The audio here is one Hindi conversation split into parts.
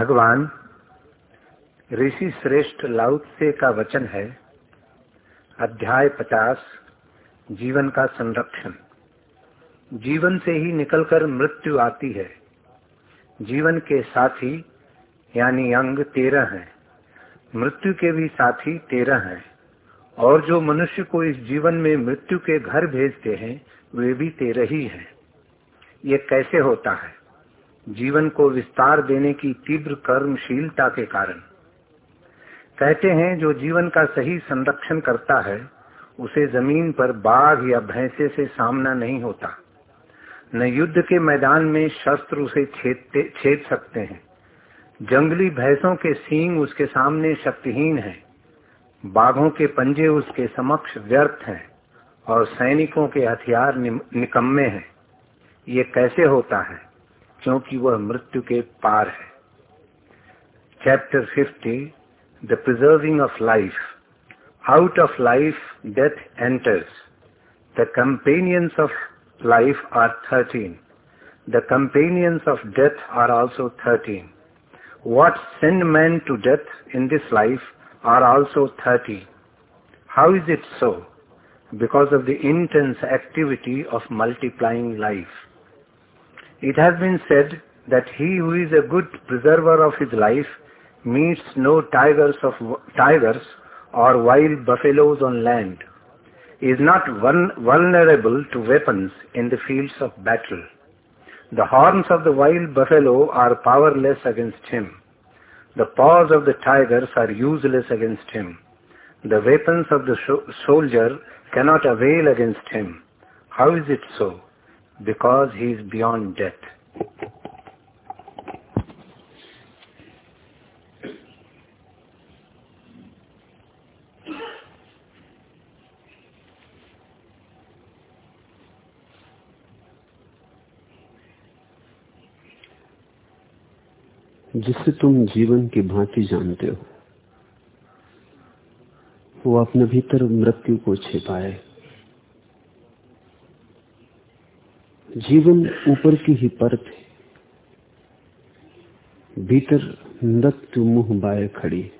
भगवान ऋषि श्रेष्ठ लाउत्से का वचन है, अध्याय पचास, जीवन का संरक्षण। जीवन से ही निकलकर मृत्यु आती है। जीवन के साथी, यानी अंग तेरह हैं। मृत्यु के भी साथी तेरह हैं। और जो मनुष्य को इस जीवन में मृत्यु के घर भेजते हैं, वे भी तेरह ही हैं। ये कैसे होता है? जीवन को विस्तार देने की तीव्र कर्मशीलता के कारण। कहते हैं, जो जीवन का सही संरक्षण करता है, उसे ज़मीन पर बाघ या भैंसे से सामना नहीं होता। न युद्ध के मैदान में शस्त्र उसे छेद सकते हैं। जंगली भैंसों के सींग उसके सामने शक्तिहीन हैं। बाघों के पंजे उसके समक्ष व्यर्थ हैं और सैनिकों के हथियार निकम्मे हैं। ये कैसे होता है? क्योंकि वह मृत्यु के पार है। Chapter fifty the preserving of life out of life death enters the companions of life are thirteen the companions of death are also thirteen what send man to death in this life are also thirteen how is it so because of the intense activity of multiplying life It has been said that he who is a good preserver of his life meets no tigers of tigers or wild buffaloes on land is not vulnerable to weapons in the fields of battle. The horns of the wild buffalo are powerless against him. The paws of the tigers are useless against him. The weapons of the soldier cannot avail against him. How is it so? Because he is beyond death. जिससे तुम जीवन की भांति जानते हो, वो अपने भीतर मृत्यु को छिपाए जीवन ऊपर की ही परत है। भीतर मृत्यु मुँह बाय खड़ी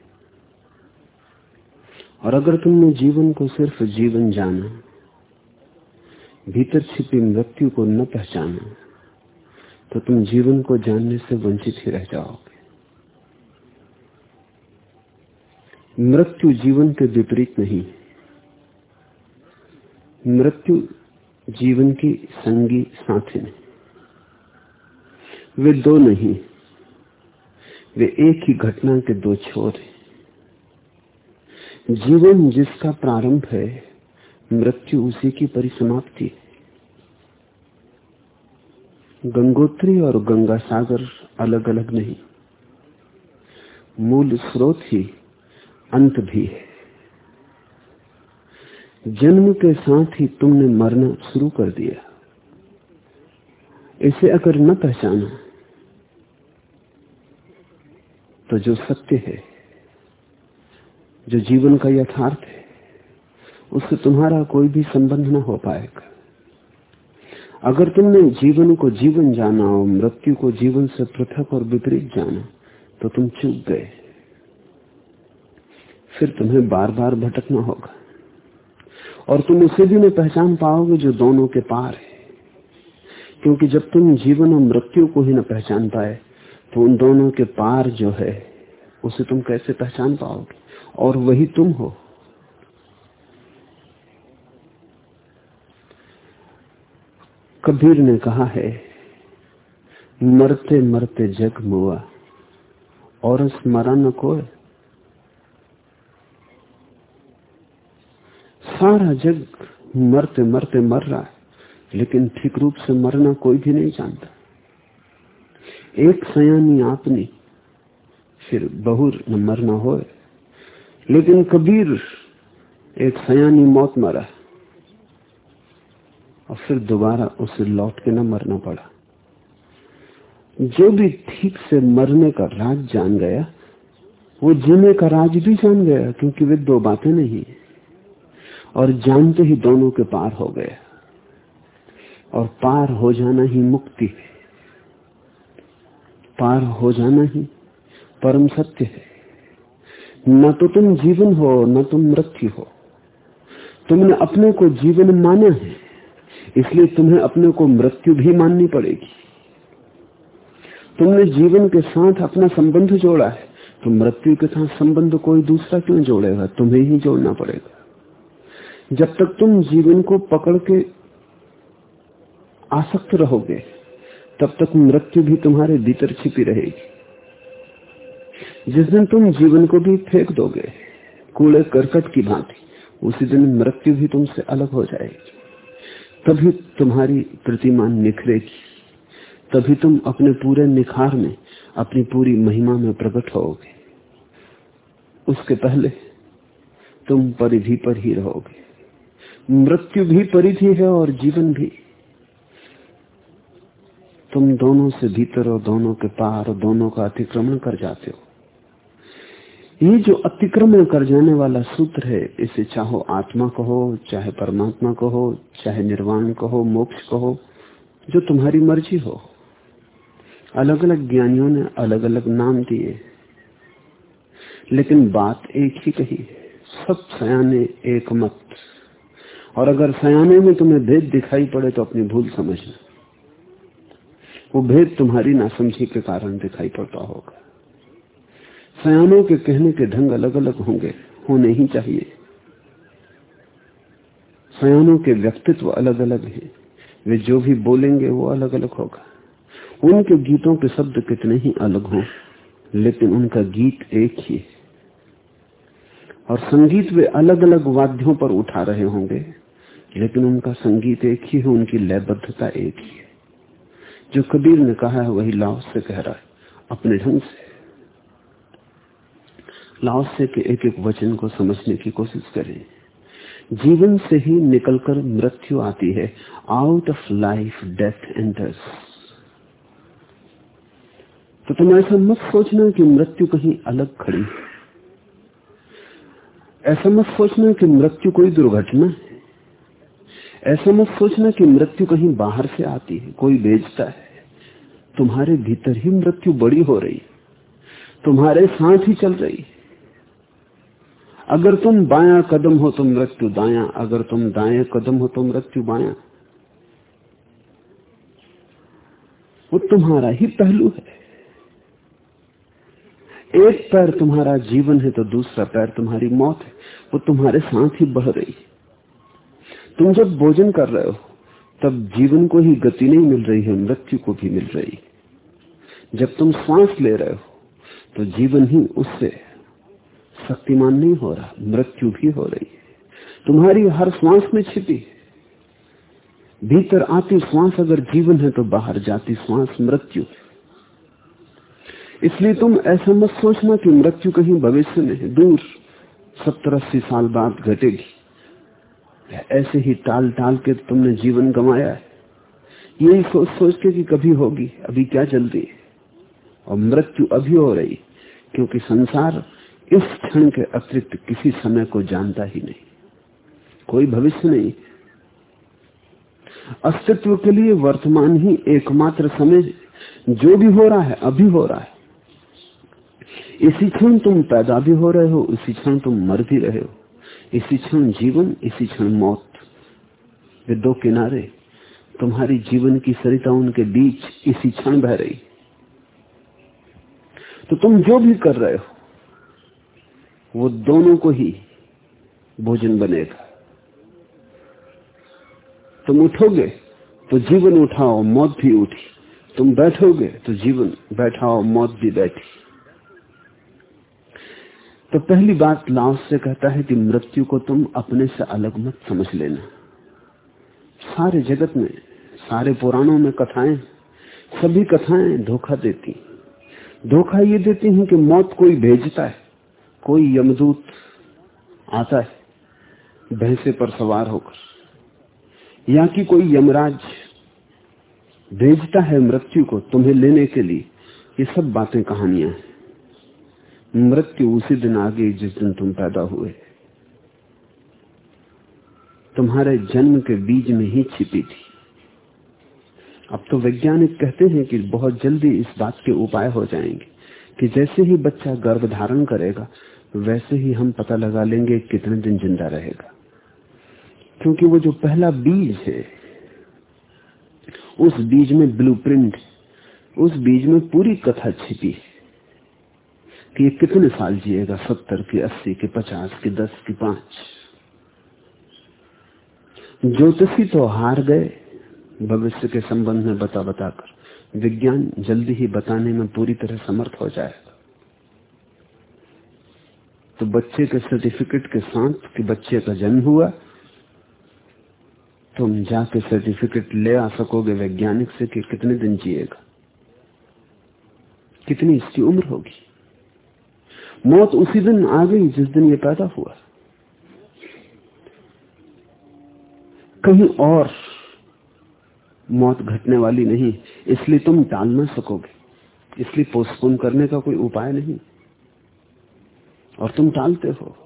और अगर तुमने जीवन को सिर्फ़ जीवन जाना, भीतर छिपी मृत्यु को न पहचाना तो तुम जीवन को जानने से वंचित ही रह जाओगे। मृत्यु जीवन के विपरीत नहीं मृत्यु जीवन की संगी साथी नहीं। वे दो नहीं, वे एक ही घटना के दो छोर हैं। जीवन जिसका प्रारंभ है, मृत्यु उसी की परिसमाप्ति है। गंगोत्री और गंगा सागर अलग अलग नहीं, मूल स्रोत ही अंत भी है। जन्म के साथ ही तुमने मरना शुरू कर दिया। इसे अगर न पहचाना तो जो सत्य है, जो जीवन का यथार्थ है, उससे तुम्हारा कोई भी संबंध न हो पाएगा। अगर तुमने जीवन को जीवन जाना और मृत्यु को जीवन से पृथक और विपरीत जाना तो तुम चूक गए। फिर तुम्हें बार बार भटकना होगा। और तुम उसे भी नहीं पहचान पाओगे जो दोनों के पार है। क्योंकि जब तुम जीवन और मृत्यु को ही न पहचान पाए तो उन दोनों के पार जो है, उसे तुम कैसे पहचान पाओगे? और वही तुम हो। कबीर ने कहा है मरते मरते जग मुआ और स्मरा न को सारा जग मरते मरते मर रहा है, लेकिन ठीक रूप से मरना कोई भी नहीं जानता। एक सयानी आपनी, फिर बहुर न मरना हो लेकिन कबीर, एक सयानी मौत मरा। और फिर दोबारा उसे लौट के न मरना पड़ा। जो भी ठीक से मरने का राज जान गया, वो जीने का राज भी जान गया, क्योंकि वे दो बातें नहीं और जानते ही दोनों के पार हो गए। और पार हो जाना ही मुक्ति है। पार हो जाना ही परम सत्य है। न तो तुम जीवन हो, न तुम मृत्यु हो। तुमने अपने को जीवन माना है, इसलिए तुम्हें अपने को मृत्यु भी माननी पड़ेगी। तुमने जीवन के साथ अपना संबंध जोड़ा है तो मृत्यु के साथ संबंध कोई दूसरा क्यों जोड़ेगा? तुम्हें ही जोड़ना पड़ेगा। जब तक तुम जीवन को पकड़ के आसक्त रहोगे, तब तक मृत्यु भी तुम्हारे भीतर छिपी रहेगी। जिस दिन तुम जीवन को भी फेंक दोगे, कूड़े करकट की भांति, उसी दिन मृत्यु भी तुमसे अलग हो जाएगी। तभी तुम्हारी प्रतिमा निखरेगी। तभी तुम अपने पूरे निखार में, अपनी पूरी महिमा में प्रकट होगे। उसके पहले तुम परिधि पर ही रहोगे। मृत्यु भी परिधि है और जीवन भी। तुम दोनों से भीतर और दोनों के पार दोनों का अतिक्रमण कर जाते हो। ये जो अतिक्रमण कर जाने वाला सूत्र है, इसे चाहो आत्मा कहो, चाहे परमात्मा कहो, चाहे निर्वाण कहो, मोक्ष कहो, जो तुम्हारी मर्ज़ी हो। अलग अलग ज्ञानियों ने अलग अलग नाम दिए। लेकिन बात एक ही कही, सब सयाने एक मत और अगर सयाने में तुम्हें भेद दिखाई पड़े तो अपनी भूल समझना वो भेद तुम्हारी नासमझी के कारण दिखाई पड़ता होगा। सयानों के कहने के ढंग अलग अलग होंगे, होने ही चाहिए। सयानों के व्यक्तित्व अलग अलग हैं। वे जो भी बोलेंगे वो अलग अलग होगा। उनके गीतों के शब्द कितने ही अलग हों, लेकिन उनका गीत एक ही है। और संगीत वे अलग अलग वाद्यों पर उठा रहे होंगे। लेकिन उनका संगीत एक ही है, उनकी लयबद्धता एक ही है। जो कबीर ने कहा है, वही लाओ से कह रहा है, अपने ढंग से। लाओसे के एक एक वचन को समझने की कोशिश करें। जीवन से ही निकलकर मृत्यु आती है। Out of life death enters तो तुम ऐसा मत सोचना कि मृत्यु कहीं अलग खड़ी है। ऐसा मत सोचना कि मृत्यु कोई दुर्घटना है। ऐसा मत सोचना कि मृत्यु कहीं बाहर से आती है, कोई बेचता है। तुम्हारे भीतर ही मृत्यु बड़ी हो रही तुम्हारे साथ ही चल रही अगर तुम बाया कदम हो तो मृत्यु दाया, अगर तुम दाएँ कदम हो तो मृत्यु बाया। वो तुम्हारा ही पहलू है। एक पैर तुम्हारा जीवन है तो दूसरा पैर तुम्हारी मौत है, वो तुम्हारे साथ ही बह रही तुम जब भोजन कर रहे हो, तब जीवन को ही गति नहीं मिल रही है, मृत्यु को भी मिल रही। जब तुम श्वास ले रहे हो तो जीवन ही उससे शक्तिमान नहीं हो रहा, मृत्यु भी हो रही है। तुम्हारी हर श्वास में छिपी भीतर आती श्वास अगर जीवन है तो बाहर जाती श्वास मृत्यु इसलिए तुम ऐसा मत सोचना कि मृत्यु कहीं भविष्य में है, दूर सत्तर अस्सी साल बाद घटेगी। ऐसे ही टाल टाल के तुमने जीवन गंवाया है। यही सोच सोच के कि कभी होगी, अभी क्या जल्दी है? और मृत्यु अभी हो रही, क्योंकि संसार इस क्षण के अतिरिक्त किसी समय को जानता ही नहीं। कोई भविष्य नहीं। अस्तित्व के लिए वर्तमान ही एकमात्र समय जो भी हो रहा है, अभी हो रहा है। इसी क्षण तुम पैदा भी हो रहे हो इसी क्षण तुम मर भी रहे हो। इसी क्षण जीवन, इसी क्षण मौत। वे दो किनारे, तुम्हारी जीवन की सरिता उनके बीच इसी क्षण बह रही। तो तुम जो भी कर रहे हो, वो दोनों को ही भोजन बनेगा। तुम उठोगे तो जीवन उठाओ, मौत भी उठी। तुम बैठोगे तो जीवन बैठाओ, मौत भी बैठी। तो पहली बात लाओ से कहता है कि मृत्यु को तुम अपने से अलग मत समझ लेना। सारे जगत में, सारे पुराणों में कथाएँ, सभी कथाएँ धोखा देती। धोखा ये देती हैं कि मौत कोई भेजता है, कोई यमदूत आता है, भैंसे पर सवार होकर। या कि कोई यमराज भेजता है मृत्यु को तुम्हें लेने के लिए। ये सब बातें कहानियाँ हैं। मृत्यु उसी दिन आ गई जिस दिन तुम पैदा हुए। तुम्हारे जन्म के बीज में ही छिपी थी। अब तो वैज्ञानिक कहते हैं कि बहुत जल्दी इस बात के उपाय हो जाएँगे कि जैसे ही बच्चा गर्भ धारण करेगा, वैसे ही हम पता लगा लेंगे कितने दिन ज़िंदा रहेगा। क्योंकि वो जो पहला बीज है, उस बीज में ब्लूप्रिंट उस बीज में पूरी कथा छिपी है। कि ये कितने साल जिएगा सत्तर की अस्सी की पचास की दस की पाँच? ज्योतिषी तो हार गए। भविष्य के संबंध में बता बताकर। विज्ञान जल्दी ही बताने में पूरी तरह समर्थ हो जाएगा। तो बच्चे के सर्टिफिकेट के साथ कि बच्चे का जन्म हुआ, तुम जाके सर्टिफिकेट ले आ सकोगे वैज्ञानिक से कि कितने दिन जिएगा? कितनी इसकी उम्र होगी? मौत उसी दिन आ गई जिस दिन ये पैदा हुआ। कहीं और मौत घटने वाली नहीं, इसलिए तुम टाल ना सकोगे। इसलिए पोस्टपोन करने का कोई उपाय नहीं। और तुम टालते हो।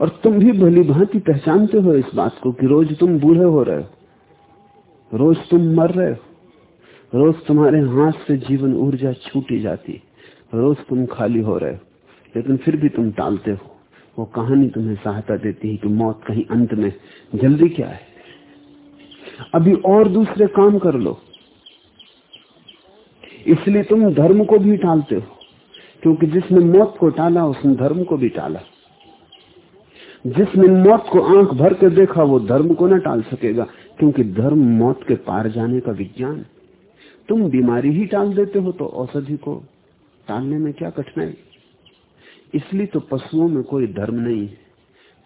और तुम भी भली भांति पहचानते हो इस बात को कि रोज तुम बूढ़े हो रहे हो। रोज तुम मर रहे हो। रोज तुम्हारे हाथ से जीवन ऊर्जा छूटी जाती रोज तुम खाली हो रहे हो, लेकिन फिर भी तुम टालते हो। वो कहानी तुम्हें सहायता देती है कि मौत कहीं अंत में जल्दी क्या है। अभी और दूसरे काम कर लो। इसलिए तुम धर्म को भी टालते हो, क्योंकि जिसने मौत को टाला, उसने धर्म को भी टाला। जिसने मौत को आँख भर के देखा, वो धर्म को न टाल सकेगा, क्योंकि धर्म मौत के पार जाने का विज्ञान। तुम बीमारी ही टाल देते हो तो औषधि को। टालने में क्या कठिनाई? इसलिए तो पशुओं में कोई धर्म नहीं,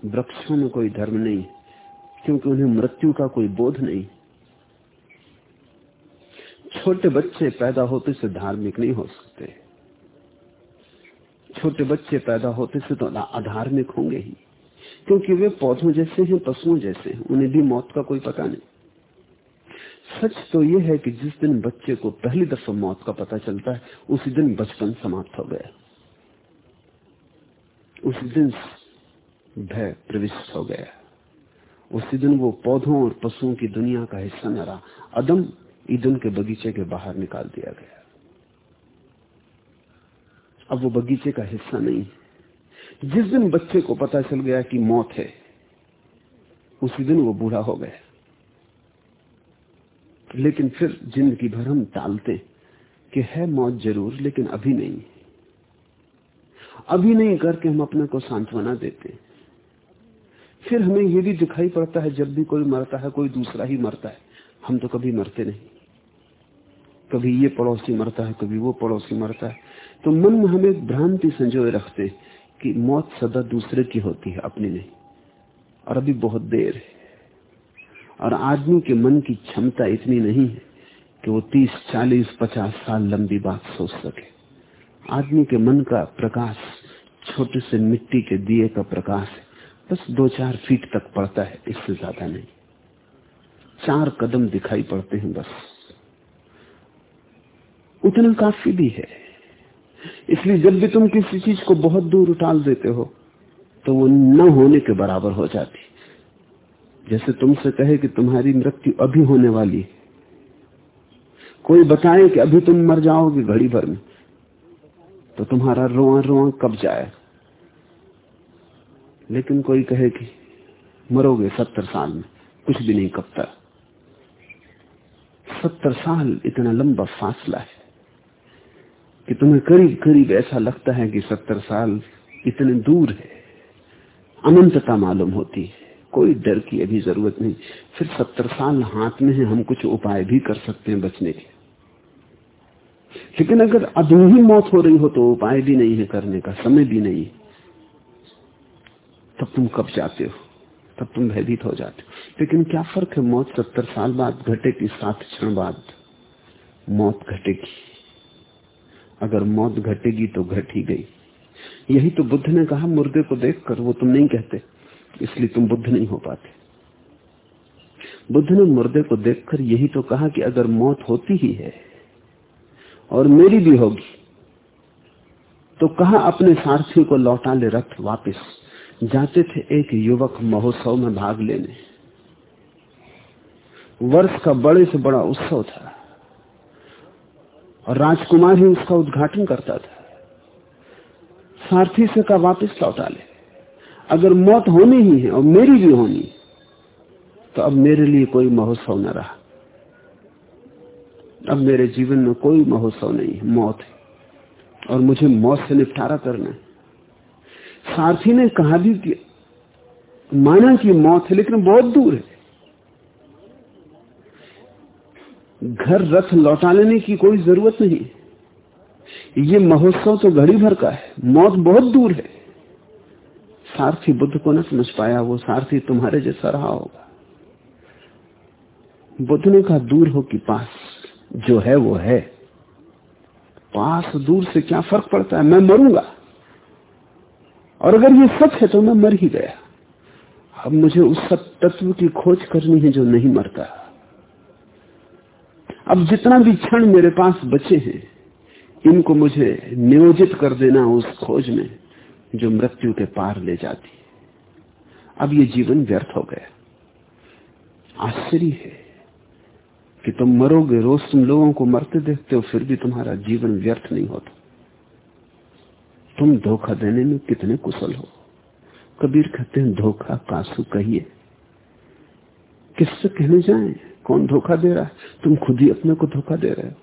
वृक्षों में कोई धर्म नहीं, क्योंकि उन्हें मृत्यु का कोई बोध नहीं। छोटे बच्चे पैदा होते से धार्मिक नहीं हो सकते। छोटे बच्चे पैदा होते से तो अधार्मिक होंगे ही, क्योंकि वे पौधों जैसे हैं, पशुओं जैसे हैं, उन्हें भी मौत का कोई पता नहीं। सच तो यह है कि जिस दिन बच्चे को पहली दफ़ा मौत का पता चलता है, उसी दिन बचपन समाप्त हो गया। उसी दिन भय प्रविष्ट हो गया। उसी दिन वो पौधों और पशुओं की दुनिया का हिस्सा न रहा। अदम ईदन के बगीचे के बाहर निकाल दिया गया। अब वो बगीचे का हिस्सा नहीं। जिस दिन बच्चे को पता चल गया कि मौत है, उसी दिन वो बूढ़ा हो गया। लेकिन फिर ज़िंदगी भर हम टालते कि है मौत ज़रूर, लेकिन अभी नहीं। अभी नहीं करके हम अपने को सांत्वना देते। फिर हमें यह भी दिखाई पड़ता है, जब भी कोई मरता है, कोई दूसरा ही मरता है। हम तो कभी मरते नहीं। कभी ये पड़ोसी मरता है, कभी वो पड़ोसी मरता है। तो मन में हम भ्रांति संजोए रखते कि मौत सदा दूसरे की होती है, अपनी नहीं। और अभी बहुत देर है। और आदमी के मन की क्षमता इतनी नहीं है कि वो तीस, चालीस, पचास साल लंबी बात सोच सके। आदमी के मन का प्रकाश छोटे से मिट्टी के दिए का प्रकाश है। बस दो चार फीट तक पड़ता है, इससे ज़्यादा नहीं। चार कदम दिखाई पड़ते हैं बस। उतना काफ़ी भी है। इसलिए जब भी तुम किसी चीज़ को बहुत दूर उठाल देते हो तो वो न होने के बराबर हो जाती। जैसे तुमसे कहे कि तुम्हारी मृत्यु अभी होने वाली है। कोई बताए कि अभी तुम मर जाओगे घड़ी भर में तो तुम्हारा रोआ रोआ कब जाए? लेकिन कोई कहे कि मरोगे सत्तर साल में, कुछ भी नहीं कबता सत्तर साल इतना लंबा फासला है कि तुम्हें करीब करीब ऐसा लगता है कि सत्तर साल इतने दूर है, अनंतता मालूम होती है। कोई डर की अभी ज़रूरत नहीं। फिर सत्तर साल हाथ में है, हम कुछ उपाय भी कर सकते हैं बचने के लेकिन अगर अभी ही मौत हो रही हो तो उपाय भी नहीं है करने का, समय भी नहीं तब तुम कब जाते हो? तब तुम भयभीत हो जाते हो। लेकिन क्या फ़र्क है मौत सत्तर साल बाद घटेगी, सात क्षण बाद? मौत घटेगी। अगर मौत घटेगी तो घट ही गई। यही तो बुद्ध ने कहा, मुर्दे को देखकर, वो तुम नहीं कहते। इसलिए तुम बुद्ध नहीं हो पाते। बुद्ध ने मुर्दे को देखकर यही तो कहा कि अगर मौत होती ही है और मेरी भी होगी तो कहा अपने सारथी को लौटा ले रथ वापस? जाते थे एक युवक महोत्सव में भाग लेने। वर्ष का बड़े से बड़ा उत्सव था और राजकुमार ही उसका उद्घाटन करता था। सारथी से का वापस लौटा ले। अगर मौत होनी ही है और मेरी भी होनी तो अब मेरे लिए कोई महोत्सव न रहा। अब मेरे जीवन में कोई महोत्सव नहीं है, मौत है। और मुझे मौत से निपटारा करना है। सारथी ने कहा भी कि माना कि मौत है, लेकिन बहुत दूर है। घर रथ लौटा लेने की कोई ज़रूरत नहीं। ये महोत्सव तो घड़ी भर का है। मौत बहुत दूर है। सारथी बुद्ध को न समझ पाया, वो सारथी तुम्हारे जैसा रहा होगा। बुद्ध ने कहा, दूर हो कि पास, जो है वो है। पास दूर से क्या फ़र्क पड़ता है? मैं मरूँगा। और अगर ये सच है तो मैं मर ही गया। अब मुझे उस सब तत्व की खोज करनी है, जो नहीं मरता। अब जितना भी क्षण मेरे पास बचे हैं, इनको मुझे नियोजित कर देना उस खोज में। जो मृत्यु के पार ले जाती है। अब ये जीवन व्यर्थ हो गया। आश्चर्य है कि तुम मरोगे, रोज तुम लोगों को मरते देखते हो, फिर भी तुम्हारा जीवन व्यर्थ नहीं होता। तुम धोखा देने में कितने कुशल हो। कबीर कहते हैं, धोखा कासू कहिए। किससे कहने जाए? कौन धोखा दे रहा है? तुम खुद ही अपने को धोखा दे रहे हो।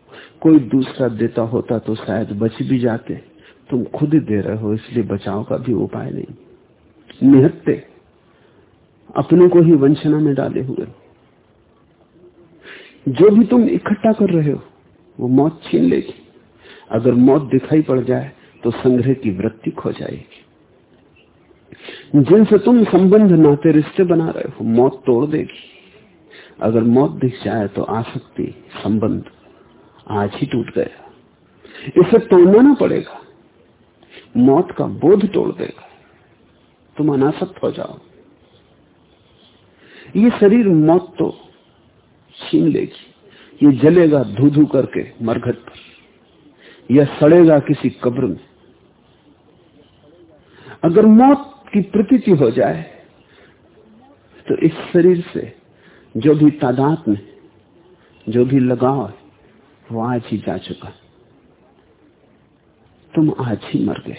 कोई दूसरा देता होता तो शायद बच भी जाते। तुम खुद ही दे रहे हो, इसलिए बचाव का भी उपाय नहीं। निहत्ते, अपने को ही वंशना में डाले हुए। जो भी तुम इकट्ठा कर रहे हो, वो मौत छीन लेगी। अगर मौत दिखाई पड़ जाए तो संग्रह की वृत्ति खो जाएगी। जिनसे तुम संबंध नाते रिश्ते बना रहे हो, मौत तोड़ देगी। अगर मौत दिख जाए तो आसक्ति, संबंध आज ही टूट गया। इसे तोड़ना ना पड़ेगा। मौत का बोध तोड़ देगा। तुम अनासक्त हो जाओ। ये शरीर मौत तो छीन लेगी। ये जलेगा धू धू करके मरघट पर। या सड़ेगा किसी कब्र में। अगर मौत की प्रकृति हो जाए तो इस शरीर से जो भी तादाद में, जो भी लगाव है, वो आज ही जा चुका तुम आज ही मर गए।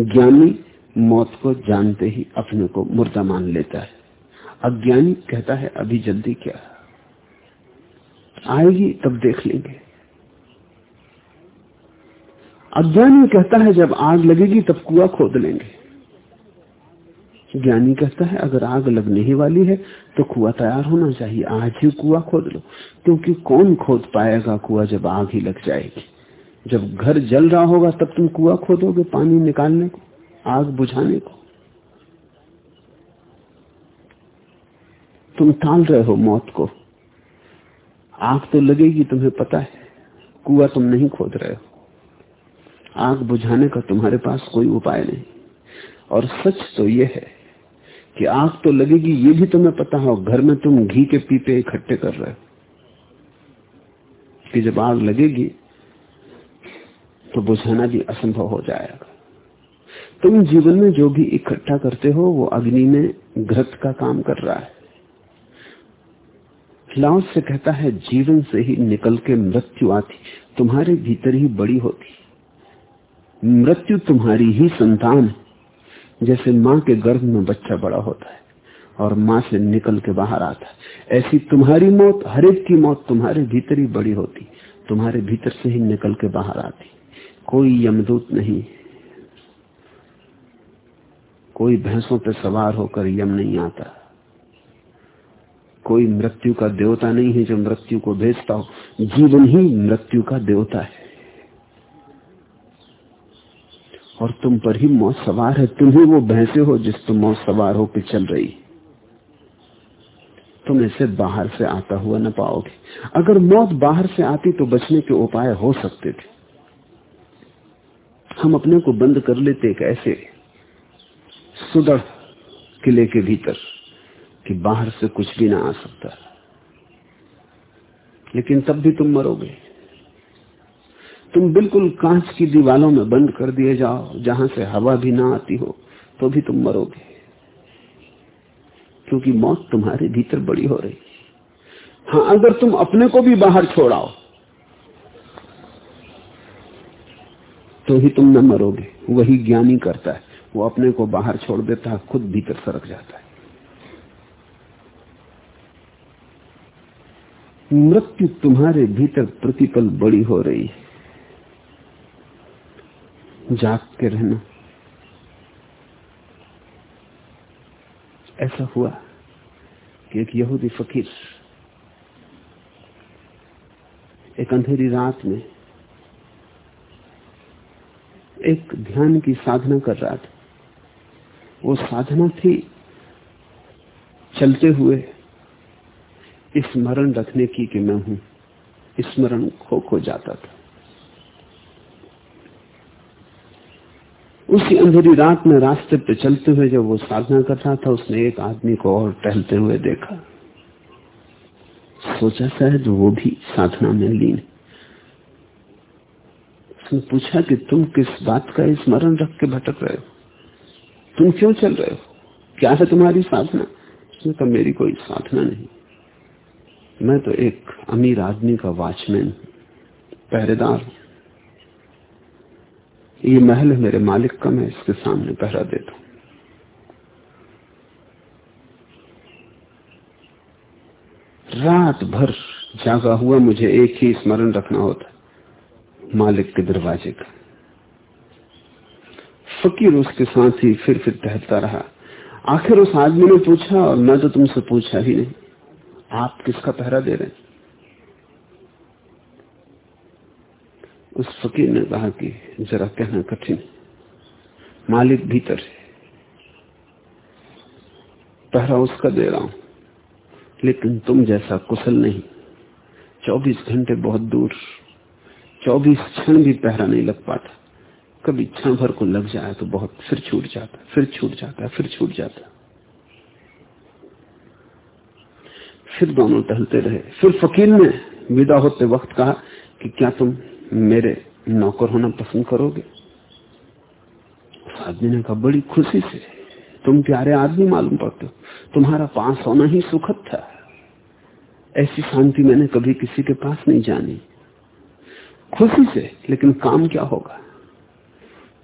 ज्ञानी मौत को जानते ही अपने को मुर्दा मान लेता है। अज्ञानी कहता है, अभी जल्दी क्या? आएगी, तब देख लेंगे। अज्ञानी कहता है, जब आग लगेगी, तब कुआ खोद लेंगे। ज्ञानी कहता है, अगर आग लगने ही वाली है तो कुआ तैयार होना चाहिए। आज ही कुआ खोद लो, क्योंकि कौन खोद पाएगा कुआ जब आग ही लग जाएगी? जब घर जल रहा होगा तब तुम कुआ खोदोगे पानी निकालने को, आग बुझाने को। तुम टाल रहे हो मौत को। आग तो लगेगी, तुम्हें पता है। कुआ तुम नहीं खोद रहे हो। आग बुझाने का तुम्हारे पास कोई उपाय नहीं। और सच तो यह है कि आग तो लगेगी, ये भी तुम्हें पता हो, घर में तुम घी के पीपे इकट्ठे कर रहे हो। कि जब आग लगेगी तो बुझाना भी असंभव हो जाएगा। तुम जीवन में जो भी इकट्ठा करते हो, वो अग्नि में घृत का काम कर रहा है। लाओस से कहता है, जीवन से ही निकल के मृत्यु आती, तुम्हारे भीतर ही बड़ी होती। मृत्यु तुम्हारी ही संतान है। जैसे माँ के गर्भ में बच्चा बड़ा होता है, और माँ से निकल के बाहर आता है। ऐसी तुम्हारी मौत हरेक की मौत तुम्हारे भीतर ही बड़ी होती, तुम्हारे भीतर से ही निकल के बाहर आती। कोई यमदूत नहीं कोई भैंसों पर सवार होकर यम नहीं आता। कोई मृत्यु का देवता नहीं है जो मृत्यु को भेजता हो। जीवन ही मृत्यु का देवता है। और तुम पर ही मौत सवार है। तुम ही वो भैंसे हो जिस तुम मौत सवार होकर चल रही तुम इसे बाहर से आता हुआ न पाओगे। अगर मौत बाहर से आती तो बचने के उपाय हो सकते थे। हम अपने को बंद कर लेते एक ऐसे सुदृढ़ किले के भीतर कि बाहर से कुछ भी ना आ सकता। लेकिन तब भी तुम मरोगे। तुम बिल्कुल कांच की दीवालों में बंद कर दिए जाओ, जहाँ से हवा भी ना आती हो तो भी तुम मरोगे। क्योंकि मौत तुम्हारे भीतर बड़ी हो रही। हाँ अगर तुम अपने को भी बाहर छोड़ाओ तो ही तुम न मरोगे। वही ज्ञानी करता है। वो अपने को बाहर छोड़ देता है, खुद भीतर सरक जाता है। मृत्यु तुम्हारे भीतर प्रतिपल बड़ी हो रही है। जाग के रहना। ऐसा हुआ कि एक यहूदी फकीर एक अंधेरी रात में एक ध्यान की साधना कर रहा था। वो साधना थी, चलते हुए स्मरण रखने की कि मैं हूँ। स्मरण खो खो जाता था। उसी अंधेरी रात में रास्ते पे चलते हुए जब वो साधना कर रहा था, उसने एक आदमी को और टहलते हुए देखा। सोचा शायद वो भी साधना में लीन उसने पूछा कि तुम किस बात का स्मरण रख के भटक रहे हो? तुम क्यों चल रहे हो? क्या है तुम्हारी साधना? उसने कहा, मेरी कोई साधना नहीं। मैं तो एक अमीर आदमी का वॉचमैन पहरेदार ये महल है मेरे मालिक का, मैं इसके सामने पहरा देता हूँ। रात भर जागा हुआ मुझे एक ही स्मरण रखना होता मालिक के दरवाजे का। फकीर उसके साथ ही फिर फिर टहलता रहा। आखिर उस आदमी ने पूछा, और मैं तो तुमसे पूछा ही नहीं। आप किसका पहरा दे रहे हैं? उस फकीर ने कहा कि जरा कहना कठिन। मालिक भीतर है। पहरा उसका दे रहा हूँ, लेकिन तुम जैसा कुशल नहीं। 24 घंटे बहुत दूर। 24 क्षण भी पहरा नहीं लग पाता। कभी क्षण भर को लग जाए तो बहुत फिर छूट जाता, फिर छूट जाता, फिर छूट जाता। फिर दोनों टहलते रहे। फिर फकीर ने विदा होते वक्त कहा कि क्या तुम मेरे नौकर होना पसंद करोगे? उस आदमी ने कहा, बड़ी खुशी से, तुम प्यारे आदमी मालूम पड़ते हो, तुम्हारा पास होना ही सुखद था। ऐसी शांति मैंने कभी किसी के पास नहीं जानी। खुशी से, लेकिन काम क्या होगा?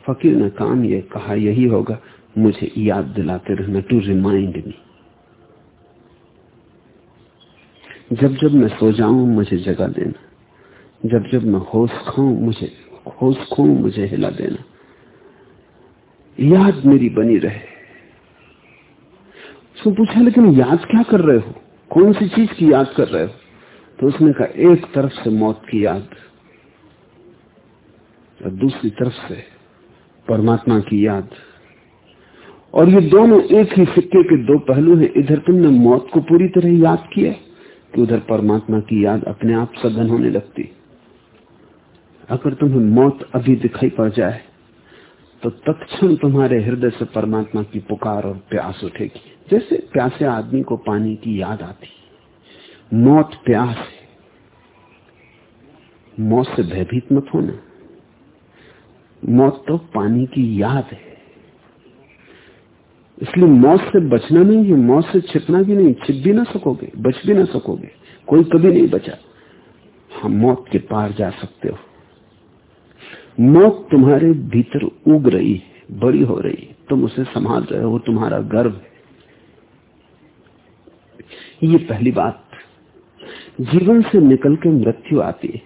फकीर ने काम ये कहा, यही होगा, मुझे याद दिलाते रहना टू रिमाइंड मी जब जब मैं सो जाऊँ, मुझे जगा देना। जब जब मैं होश खाऊं, मुझे, होश खो मुझे हिला देना। याद मेरी बनी रहे। उसने पूछा, लेकिन याद क्या कर रहे हो? कौन सी चीज़ की याद कर रहे हो? तो उसने कहा, एक तरफ़ से मौत की याद। और दूसरी तरफ़ से परमात्मा की याद। और ये दोनों एक ही सिक्के के दो पहलू हैं। इधर तुमने मौत को पूरी तरह याद किया कि उधर परमात्मा की याद अपने आप सघन होने लगती। अगर तुम्हें मौत अभी दिखाई पड़ जाए तो तत्क्षण तुम्हारे हृदय से परमात्मा की पुकार और प्यास उठेगी। जैसे प्यासे आदमी को पानी की याद आती। मौत प्यास है। मौत से भयभीत मत होना। मौत तो पानी की याद है। इसलिए मौत से बचना नहीं है, मौत से छिपना भी नहीं, छिप भी ना सकोगे, बच भी ना सकोगे, कोई कभी नहीं बचा। हम मौत के पार जा सकते हो। मौत तुम्हारे भीतर उग रही है, बड़ी हो रही है। तुम उसे संभाल रहे हो तुम्हारा गर्व है। ये पहली बात। जीवन से निकल के मृत्यु आती है।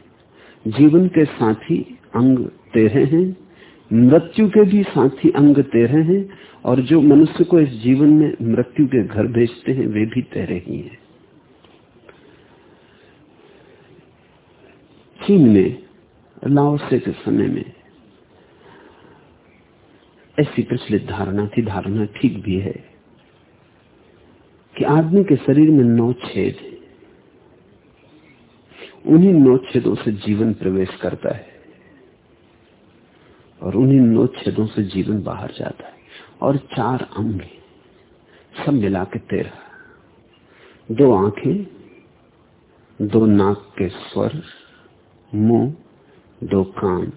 जीवन के साथी अंग तेरह हैं मृत्यु के भी साथी अंग तेरह हैं और जो मनुष्य को इस जीवन में मृत्यु के घर भेजते हैं, वे भी तेरह ही हैं। चीन में लाओसे के समय में, ऐसी प्रचलित धारणा थी, धारणा ठीक भी है कि आदमी के शरीर में नौ छेद उन्हीं नौ छेदों से जीवन प्रवेश करता है। और उन्हीं नौ छेदों से जीवन बाहर जाता है। और चार अंग सब मिला के तेरह। दो आँखें, दो नाक के स्वर, मुँह, दो कान,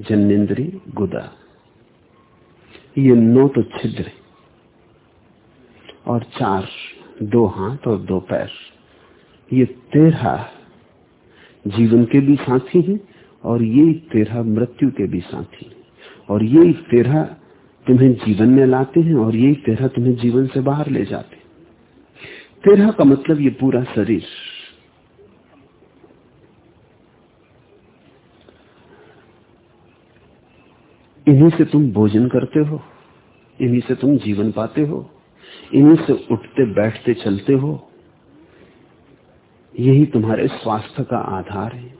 जन्नेन्द्री, गुदा। ये नौ तो छिद्र और चार, दो हाथ और दो पैर। ये तेरह जीवन के भी साथी हैं और यही तेरह मृत्यु के भी साथी। और यही तेरह तुम्हें जीवन में लाते हैं और यही तेरह तुम्हें जीवन से बाहर ले जाते तेरह का मतलब ये पूरा शरीर। इन्हीं से तुम भोजन करते हो, इन्हीं से तुम जीवन पाते हो, इन्हीं से उठते बैठते चलते हो। यही तुम्हारे स्वास्थ्य का आधार है।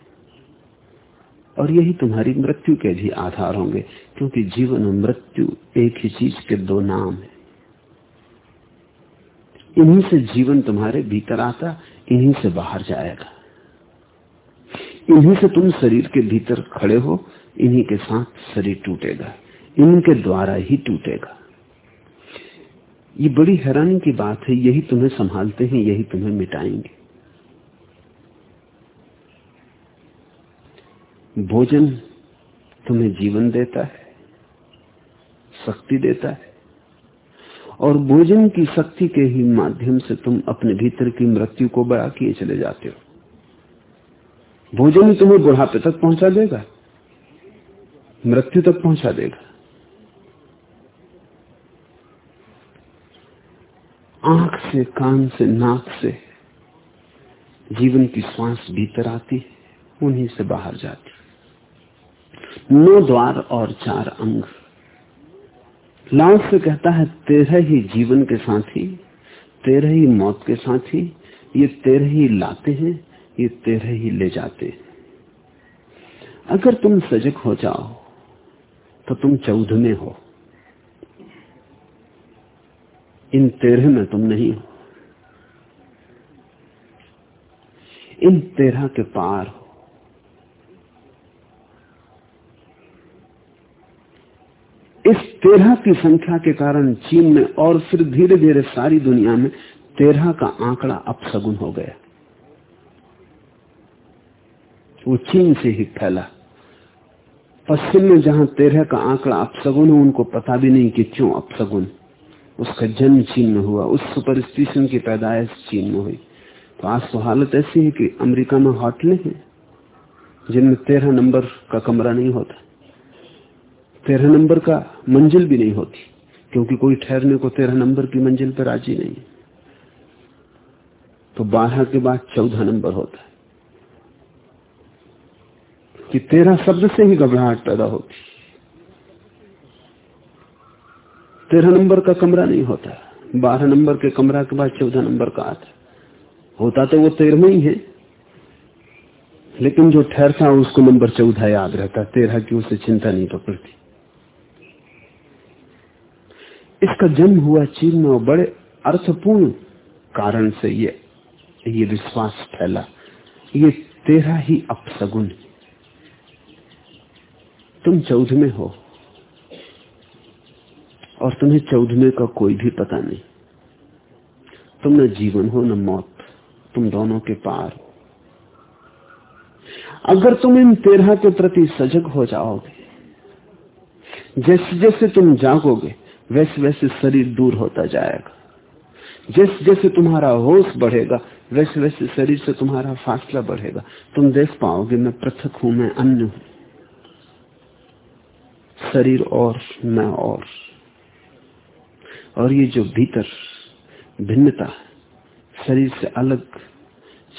और यही तुम्हारी मृत्यु के भी आधार होंगे, क्योंकि जीवन और मृत्यु एक ही चीज़ के दो नाम है। इन्हीं से जीवन तुम्हारे भीतर आता, इन्हीं से बाहर जाएगा। इन्हीं से तुम शरीर के भीतर खड़े हो, इन्हीं के साथ शरीर टूटेगा, इनके द्वारा ही टूटेगा। ये बड़ी हैरानी की बात है, यही तुम्हें संभालते हैं, यही तुम्हें मिटाएँगे। भोजन तुम्हें जीवन देता है, शक्ति देता है। और भोजन की शक्ति के ही माध्यम से तुम अपने भीतर की मृत्यु को बड़ा किए चले जाते हो। भोजन ही तुम्हें बुढ़ापे तक पहुँचा देगा, मृत्यु तक पहुँचा देगा। आँख से, कान से, नाक से जीवन की श्वास भीतर आती है, उन्हीं से बाहर जाती नौ द्वार और चार अंग। लाओ से कहता है, तेरह ही जीवन के साथी, तेरह ही मौत के साथी, ये तेरह ही लाते हैं, ये तेरह ही ले जाते हैं। अगर तुम सजग हो जाओ तो तुम चौदह में हो। इन तेरह में तुम नहीं हो। इन तेरह के पार हो। इस तेरह की संख्या के कारण चीन में और फिर धीरे धीरे सारी दुनिया में तेरह का आंकड़ा अपसगुन हो गया। वो चीन से ही फैला। पश्चिम में जहाँ तेरह का आंकड़ा अपसगुन है, उनको पता भी नहीं कि क्यों अपसगुन उसका जन्म चीन में हुआ, उस सुपरस्टिशन की पैदाइश चीन में हुई। तो आज तो हालत ऐसी है कि अमेरिका में होटलें हैं, जिनमें तेरह नंबर का कमरा नहीं होता। तेरह नंबर का मंजिल भी नहीं होती, क्योंकि कोई ठहरने को तेरह नंबर की मंजिल पर राज़ी नहीं तो बारह के बाद चौदह नंबर होता है। कि तेरह शब्द से ही घबराहट पैदा होती। तेरह नंबर का कमरा नहीं होता। बारह नंबर के कमरा के बाद चौदह नंबर का आता होता तो वो तेरह ही है। लेकिन जो ठहरता उसको नंबर चौदह याद रहता तेरह की उसे चिंता नहीं पकड़ती इसका जन्म हुआ चीन में और बड़े अर्थपूर्ण कारण से ये ये विश्वास फैला। ये तेरा ही अपसगुन तुम चौदहवें हो और तुम्हें चौदहवें का कोई भी पता नहीं। तुम न जीवन हो, न मौत। तुम दोनों के पार हो। अगर तुम इन तेरह के प्रति सजग हो जाओगे जैसे जैसे तुम जागोगे वैसे वैसे शरीर दूर होता जाएगा। जैसे जैसे तुम्हारा होश बढ़ेगा, वैसे वैसे शरीर से तुम्हारा फासला बढ़ेगा। तुम देख पाओगे मैं पृथक हूँ, मैं अन्य हूँ। शरीर और, मैं और। और ये जो भीतर भिन्नता शरीर से अलग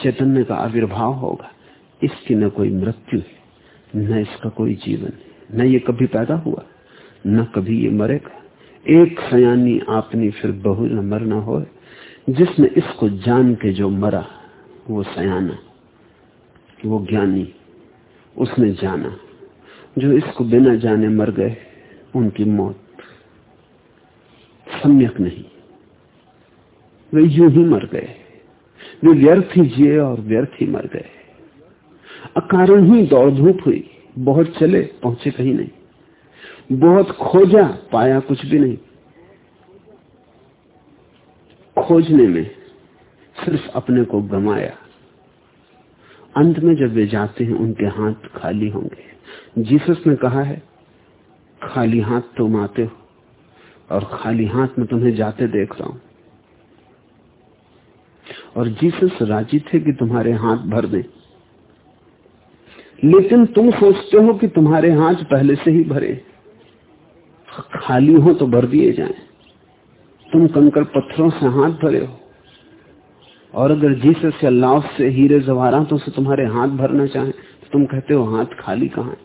चैतन्य का आविर्भाव होगा, इसकी न कोई मृत्यु है, न इसका कोई जीवन है, न ये कभी पैदा हुआ, न कभी ये मरेगा। एक सयानी आपनी फिर बहु न मरना हो, जिसने इसको जान के जो मरा, वो सयाना, वो ज्ञानी, उसने जाना। जो इसको बिना जाने मर गए, उनकी मौत सम्यक नहीं। वे यूँ ही मर गए। वे व्यर्थ ही जिए और व्यर्थ ही मर गए। अकारण ही दौड़ धूप हुई, बहुत चले, पहुँचे कहीं नहीं। बहुत खोजा, पाया कुछ भी नहीं। खोजने में सिर्फ़ अपने को गमाया। अंत में जब वे जाते हैं, उनके हाथ खाली होंगे। जीसस ने कहा है, खाली हाथ तुम आते हो, और खाली हाथ में तुम्हें जाते देख रहा हूँ। और जीसस राज़ी थे कि तुम्हारे हाथ भर दें। लेकिन तुम सोचते हो कि तुम्हारे हाथ पहले से ही भरे। खाली हो तो भर दिए जाएँ। तुम कंकड़ पत्थरों से हाथ भरे हो। और अगर जीसस या लाव से हीरे जवारातों से तुम्हारे हाथ भरना चाहे तो तुम कहते हो हाथ खाली कहा है?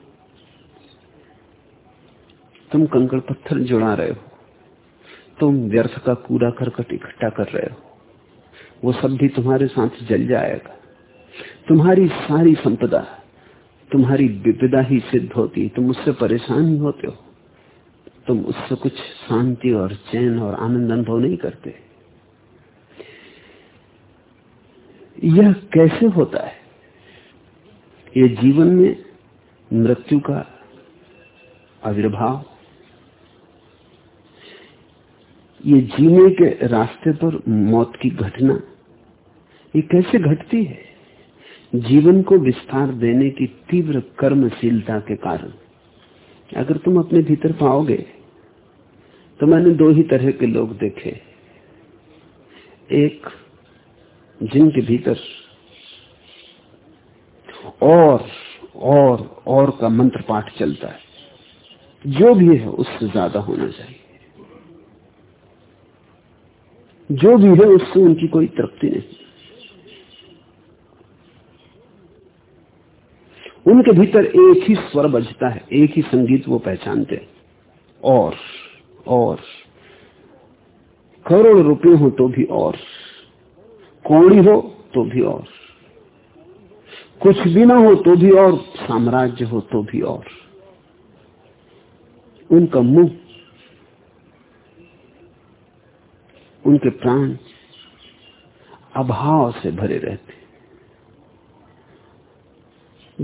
तुम कंकड़ पत्थर जुड़ा रहे हो। तुम व्यर्थ का कूड़ा करकट इकट्ठा कर रहे हो। वो सब भी तुम्हारे साथ जल जाएगा। तुम्हारी सारी संपदा, तुम्हारी विपदा ही सिद्ध होती, तुम उससे परेशान ही होते हो। तुम उससे कुछ शांति और चैन और आनंद अनुभव नहीं करते। यह कैसे होता है? यह जीवन में मृत्यु का आविर्भाव। ये जीने के रास्ते पर मौत की घटना ये कैसे घटती है? जीवन को विस्तार देने की तीव्र कर्मशीलता के कारण। अगर तुम अपने भीतर पाओगे तो मैंने दो ही तरह के लोग देखे। एक जिनके भीतर और और और का मंत्र पाठ चलता है। जो भी है, उससे ज़्यादा होना चाहिए। जो भी है, उससे उनकी कोई तृप्ति नहीं। उनके भीतर एक ही स्वर बजता है, एक ही संगीत वो पहचानते और और। करोड़ रुपये हो तो भी और, कौड़ी हो तो भी और, कुछ भी ना हो तो भी और, साम्राज्य हो तो भी और। उनका मुँह, उनके प्राण अभाव से भरे रहते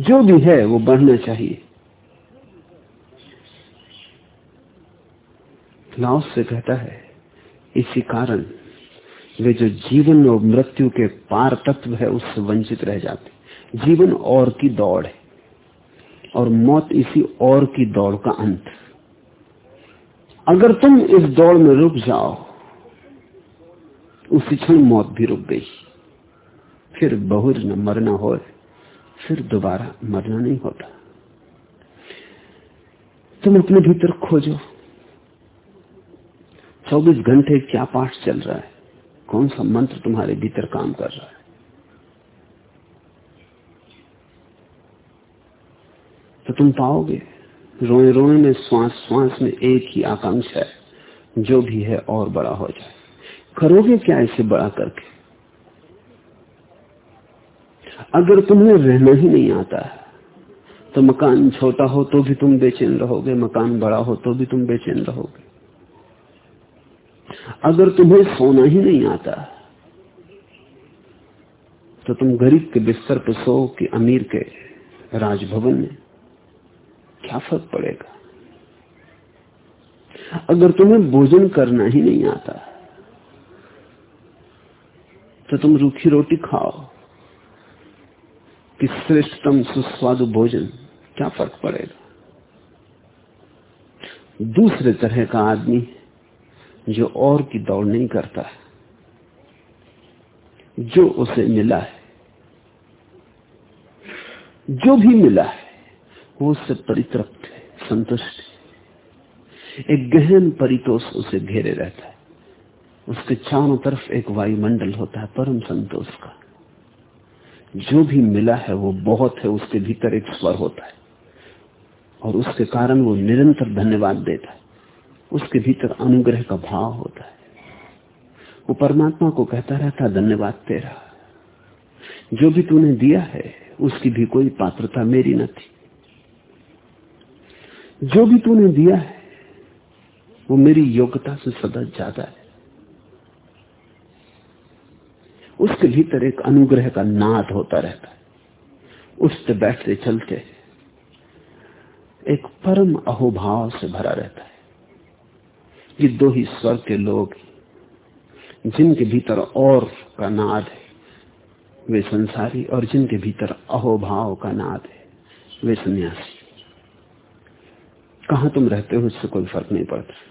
जो भी है वो बढ़ना चाहिए। लाओस से कहता है, इसी कारण वे जो जीवन और मृत्यु के पार तत्व है, उससे वंचित रह जाते जीवन और की दौड़ है, और मौत इसी और की दौड़ का अंत। अगर तुम इस दौड़ में रुक जाओ, उसी क्षण मौत भी रुक गई। फिर बहुर न मरना हो फिर दोबारा मरना नहीं होता। तुम अपने भीतर खोजो। 24 घंटे क्या पाठ चल रहा है? कौन सा मंत्र तुम्हारे भीतर काम कर रहा है? तो तुम पाओगे रोए रोए में श्वास श्वास में एक ही आकांक्षा है, जो भी है और बड़ा हो जाए। करोगे क्या इसे बड़ा करके? अगर तुम्हें रहना ही नहीं आता तो मकान छोटा हो तो भी तुम बेचैन रहोगे, मकान बड़ा हो तो भी तुम बेचैन रहोगे। अगर तुम्हें सोना ही नहीं आता तो तुम गरीब के बिस्तर पर सो कि अमीर के राजभवन में। क्या फ़र्क पड़ेगा? अगर तुम्हें भोजन करना ही नहीं आता तो तुम रूखी रोटी खाओ। कि श्रेष्ठतम सुस्वादु भोजन, क्या फ़र्क पड़ेगा? दूसरे तरह का आदमी जो और की दौड़ नहीं करता है, जो उसे मिला है, जो भी मिला है, वो उससे परितृप्त है, संतुष्ट है। एक गहन परितोष उसे घेरे रहता है। उसके चारों तरफ़ एक वायुमंडल होता है, परम संतोष का। जो भी मिला है वो बहुत है, उसके भीतर एक स्वर होता है। और उसके कारण वो निरंतर धन्यवाद देता है। उसके भीतर अनुग्रह का भाव होता है। वो परमात्मा को कहता रहता, धन्यवाद तेरा। जो भी तूने दिया है, उसकी भी कोई पात्रता मेरी न थी। जो भी तूने दिया है, वो मेरी योग्यता से सदा ज़्यादा है। उसके भीतर एक अनुग्रह का नाद होता रहता है। उससे बैठते चलते एक परम अहोभाव से भरा रहता है। ये दो ही स्वर के लोग जिनके भीतर और का नाद है, वे संसारी, और जिनके भीतर अहोभाव का नाद है, वे सन्यासी। कहा तुम रहते हो, इससे कोई फ़र्क नहीं पड़ता।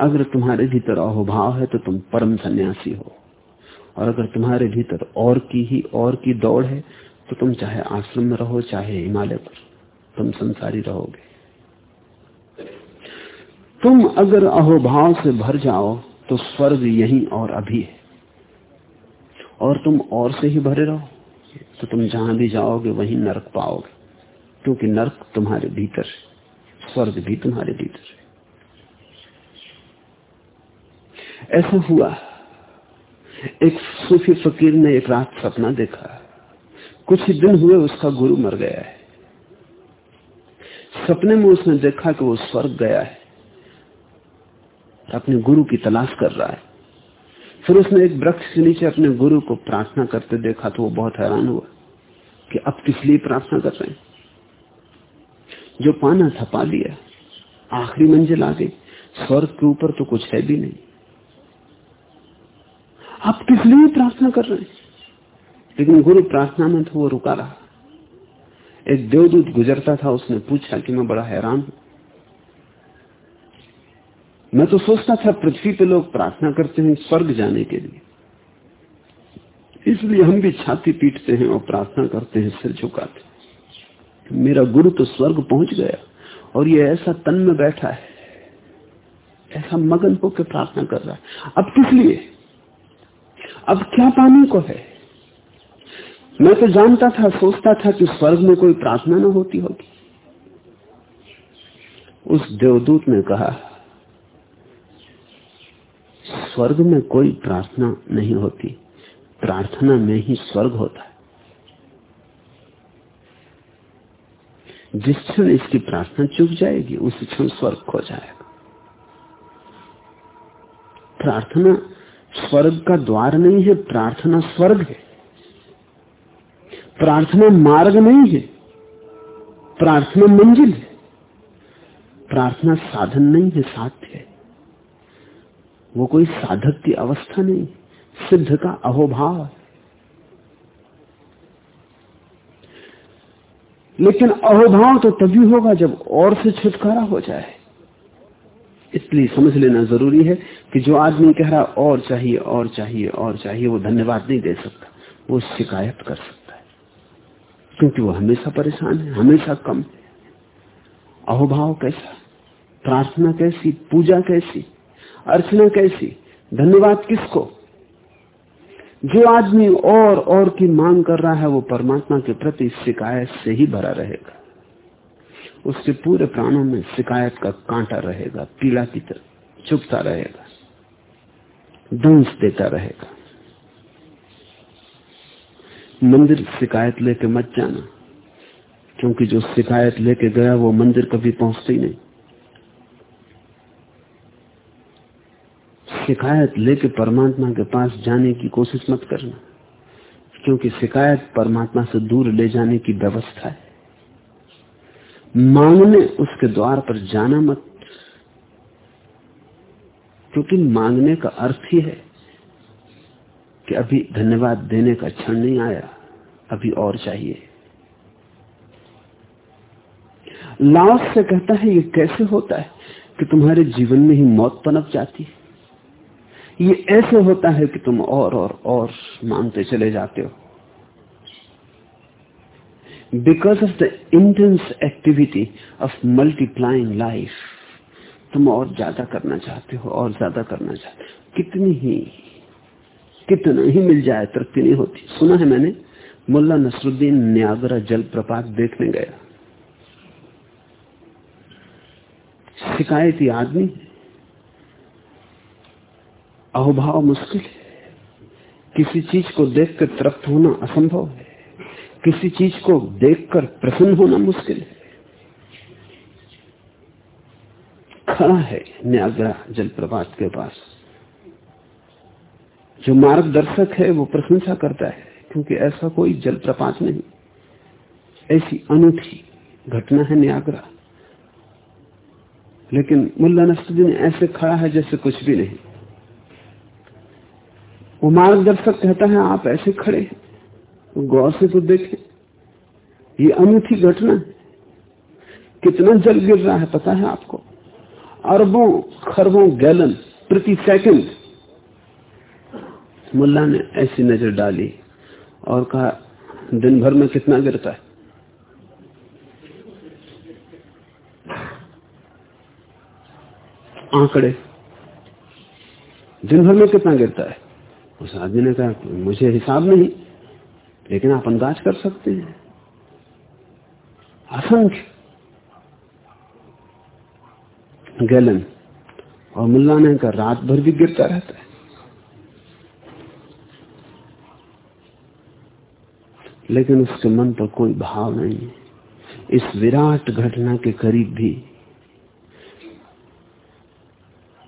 अगर तुम्हारे भीतर अहोभाव है तो तुम परम सन्यासी हो। और अगर तुम्हारे भीतर और की ही और की दौड़ है तो तुम चाहे आश्रम में रहो, चाहे हिमालय पर, तुम संसारी रहोगे। तुम अगर अहोभाव से भर जाओ तो स्वर्ग यही और अभी है। और तुम और से ही भरे रहो तो तुम जहाँ भी जाओगे, वहीं नरक पाओगे। क्योंकि नरक तुम्हारे भीतर स्वर्ग भी तुम्हारे भीतर है। ऐसा हुआ। एक सूफी फकीर ने एक रात सपना देखा। कुछ ही दिन हुए उसका गुरु मर गया है। सपने में उसने देखा कि वो स्वर्ग गया है। अपने गुरु की तलाश कर रहा है। फिर उसने एक वृक्ष के नीचे अपने गुरु को प्रार्थना करते देखा तो वो बहुत हैरान हुआ कि अब किस लिए प्रार्थना कर रहे हैं? जो पाना था पा लिया आखिरी मंजिल आ गई। स्वर्ग के ऊपर तो कुछ है भी नहीं। आप किस लिए प्रार्थना कर रहे हैं? लेकिन गुरु प्रार्थना में तो वो रुका रहा। एक देवदूत गुजरता था, उसने पूछा कि मैं बड़ा हैरान हूँ। मैं तो सोचता था पृथ्वी पे लोग प्रार्थना करते हैं स्वर्ग जाने के लिए। इसलिए हम भी छाती पीटते हैं और प्रार्थना करते हैं, सिर झुकाते मेरा गुरु तो स्वर्ग पहुँच गया और ये ऐसा तन में बैठा है। ऐसा मगन होकर प्रार्थना कर रहा है। अब किस लिए? अब क्या पाने को है? मैं तो जानता था, सोचता था कि स्वर्ग में कोई प्रार्थना ना होती होगी। उस देवदूत ने कहा, स्वर्ग में कोई प्रार्थना नहीं होती। प्रार्थना में ही स्वर्ग होता है। जिस क्षण इसकी प्रार्थना चुक जाएगी, उस क्षण स्वर्ग खो जाएगा। प्रार्थना स्वर्ग का द्वार नहीं है, प्रार्थना स्वर्ग है। प्रार्थना मार्ग नहीं है, प्रार्थना मंजिल है। प्रार्थना साधन नहीं है, साध्य है। वो कोई साधक की अवस्था नहीं, सिद्ध का अहोभाव लेकिन अहोभाव तो तभी होगा जब और से छुटकारा हो जाए। इसलिए समझ लेना ज़रूरी है कि जो आदमी कह रहा, और चाहिए और चाहिए और चाहिए, वो धन्यवाद नहीं दे सकता। वो शिकायत कर सकता है। क्योंकि वो हमेशा परेशान है, हमेशा कम है। अहोभाव कैसा? प्रार्थना कैसी? पूजा कैसी? अर्चना कैसी? धन्यवाद किसको? जो आदमी और और की मांग कर रहा है, वो परमात्मा के प्रति शिकायत से ही भरा रहेगा। उसके पूरे प्राणों में शिकायत का कांटा रहेगा पीला की तरह चुपता रहेगा दंश देता रहेगा। मंदिर शिकायत लेके मत जाना, क्योंकि जो शिकायत लेके गया वो मंदिर कभी पहुँचते ही नहीं। शिकायत लेके परमात्मा के पास जाने की कोशिश मत करना, क्योंकि शिकायत परमात्मा से दूर ले जाने की व्यवस्था है। मांगने, उसके द्वार पर जाना मत। क्योंकि मांगने का अर्थ ही है कि अभी धन्यवाद देने का क्षण नहीं आया, अभी और चाहिए। लाओस से कहता है, ये कैसे होता है कि तुम्हारे जीवन में ही मौत पनप जाती है? ये ऐसे होता है कि तुम और और और मांगते चले जाते हो। Because of the intense activity of multiplying life तुम और ज़्यादा करना चाहते हो, और ज़्यादा करना चाहते हो। कितनी ही, कितना ही मिल जाए, तृप्ति नहीं होती। सुना है मैंने, मुल्ला नसरुद्दीन न्यागरा जलप्रपात देखने गया। शिकायती आदमी, अहोभाव मुश्किल है। किसी चीज़ को देखकर तृप्त होना असंभव है। किसी चीज़ को देखकर प्रसन्न होना मुश्किल है। खड़ा है न्यागरा जलप्रपात के पास। जो मार्गदर्शक है, वो प्रशंसा करता है, क्योंकि ऐसा कोई जलप्रपात नहीं। ऐसी अनूठी घटना है न्यागरा लेकिन मुल्ला नसरुद्दीन ऐसे खड़ा है जैसे कुछ भी नहीं। वो मार्गदर्शक कहता है, आप ऐसे खड़े तो गौर से तो देखे ये अनूठी घटना है। कितना जल गिर रहा है, पता है आपको? अरबों खरबों गैलन प्रति सेकंड मुल्ला ने ऐसी नज़र डाली और कहा, दिन भर में कितना गिरता है? आंकड़े। दिन भर में कितना गिरता है? उस आदमी ने कहा, मुझे हिसाब नहीं। लेकिन आप अंदाज कर सकते हैं। असंख्य। गैलन और मुल्ला ने कहा रात भर भी गिरता रहता है। लेकिन उसके मन पर कोई भाव नहीं है। इस विराट घटना के करीब भी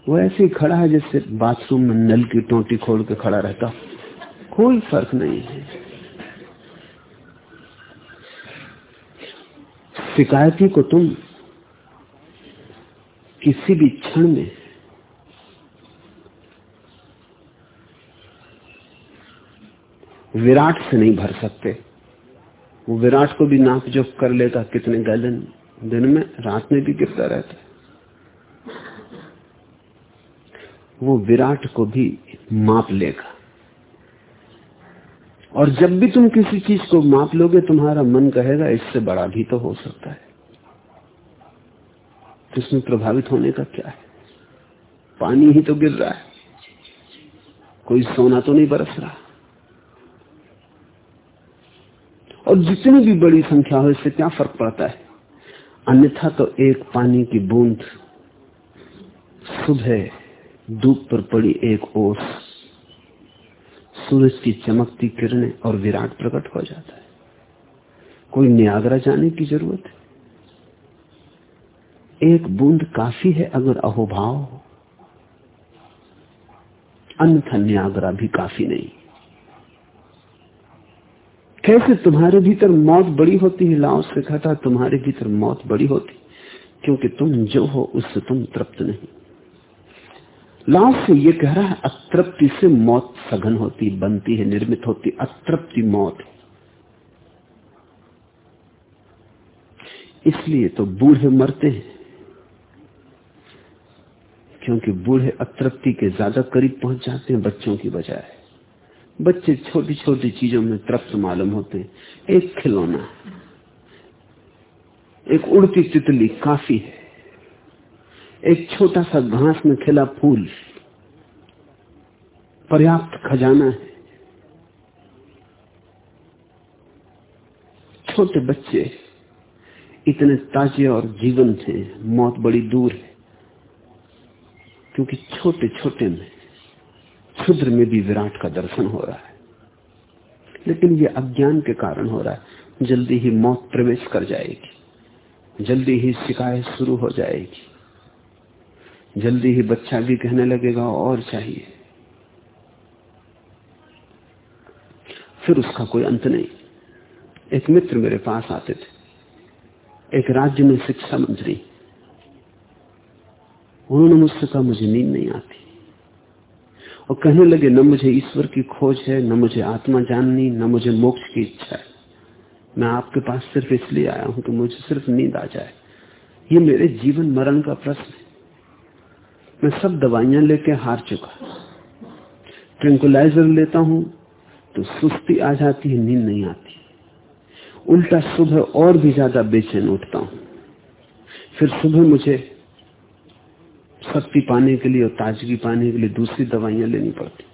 वो ऐसे ही खड़ा है जैसे बाथरूम में नल की टोटी खोल के खड़ा रहता। कोई फ़र्क नहीं है। शिकायती को तुम किसी भी क्षण में विराट से नहीं भर सकते। वो विराट को भी नाप जोक कर लेता कितने गैलन दिन में, रात में भी गिरता रहता वो विराट को भी माप लेगा। और जब भी तुम किसी चीज़ को माप लोगे, तुम्हारा मन कहेगा, इससे बड़ा भी तो हो सकता है। तो इसमें प्रभावित होने का क्या है? पानी ही तो गिर रहा है। कोई सोना तो नहीं बरस रहा। और जितनी भी बड़ी संख्या हो, इससे क्या फ़र्क पड़ता है? अन्यथा तो एक पानी की बूंद सुबह धूप पर पड़ी एक ओस सूरज की चमकती किरणें और विराट प्रकट हो जाता है। कोई न्यागरा जाने की ज़रूरत है? एक बूंद काफ़ी है अगर अहोभाव हो। अन्यथा न्यागरा भी काफ़ी नहीं। कैसे तुम्हारे भीतर मौत बड़ी होती है? लाओ से कहता तुम्हारे भीतर मौत बड़ी होती, क्योंकि तुम जो हो, उससे तुम तृप्त नहीं। लाओ से ये कह रहा है, अतृप्ति से मौत सघन होती, बनती है, निर्मित होती, अतृप्ति मौत। इसलिए तो बूढ़े मरते हैं, क्योंकि बूढ़े अतृप्ति के ज़्यादा करीब पहुँच जाते हैं बच्चों की बजाय। बच्चे छोटी छोटी चीज़ों में तृप्त मालूम होते हैं। एक खिलौना, एक उड़ती तितली काफ़ी है। एक छोटा सा घास में खिला फूल। पर्याप्त खजाना है। छोटे बच्चे इतने ताजे और जीवन थे मौत बड़ी दूर है। क्योंकि छोटे छोटे में क्षुद्र में भी विराट का दर्शन हो रहा है। लेकिन ये अज्ञान के कारण हो रहा है। जल्दी ही मौत प्रवेश कर जाएगी। जल्दी ही शिकायत शुरू हो जाएगी। जल्दी ही बच्चा भी कहने लगेगा, और चाहिए। फिर उसका कोई अंत नहीं। एक मित्र मेरे पास आते थे। एक राज्य में शिक्षा मंत्री। उन्होंने मुझसे कहा, मुझे नींद नहीं आती। और कहने लगे, न मुझे ईश्वर की खोज है, न मुझे आत्मा जाननी, न मुझे मोक्ष की इच्छा है। मैं आपके पास सिर्फ़ इसलिए आया हूँ कि मुझे सिर्फ़ नींद आ जाए। ये मेरे जीवन मरण का प्रश्न है। मैं सब दवाइयाँ लेके हार चुका। ट्रिंकुलाइजर लेता हूँ तो सुस्ती आ जाती है, नींद नहीं आती। उल्टा सुबह और भी ज़्यादा बेचैन उठता हूँ। फिर सुबह मुझे शक्ति पाने के लिए और ताजगी पाने के लिए दूसरी दवाइयाँ लेनी पड़ती।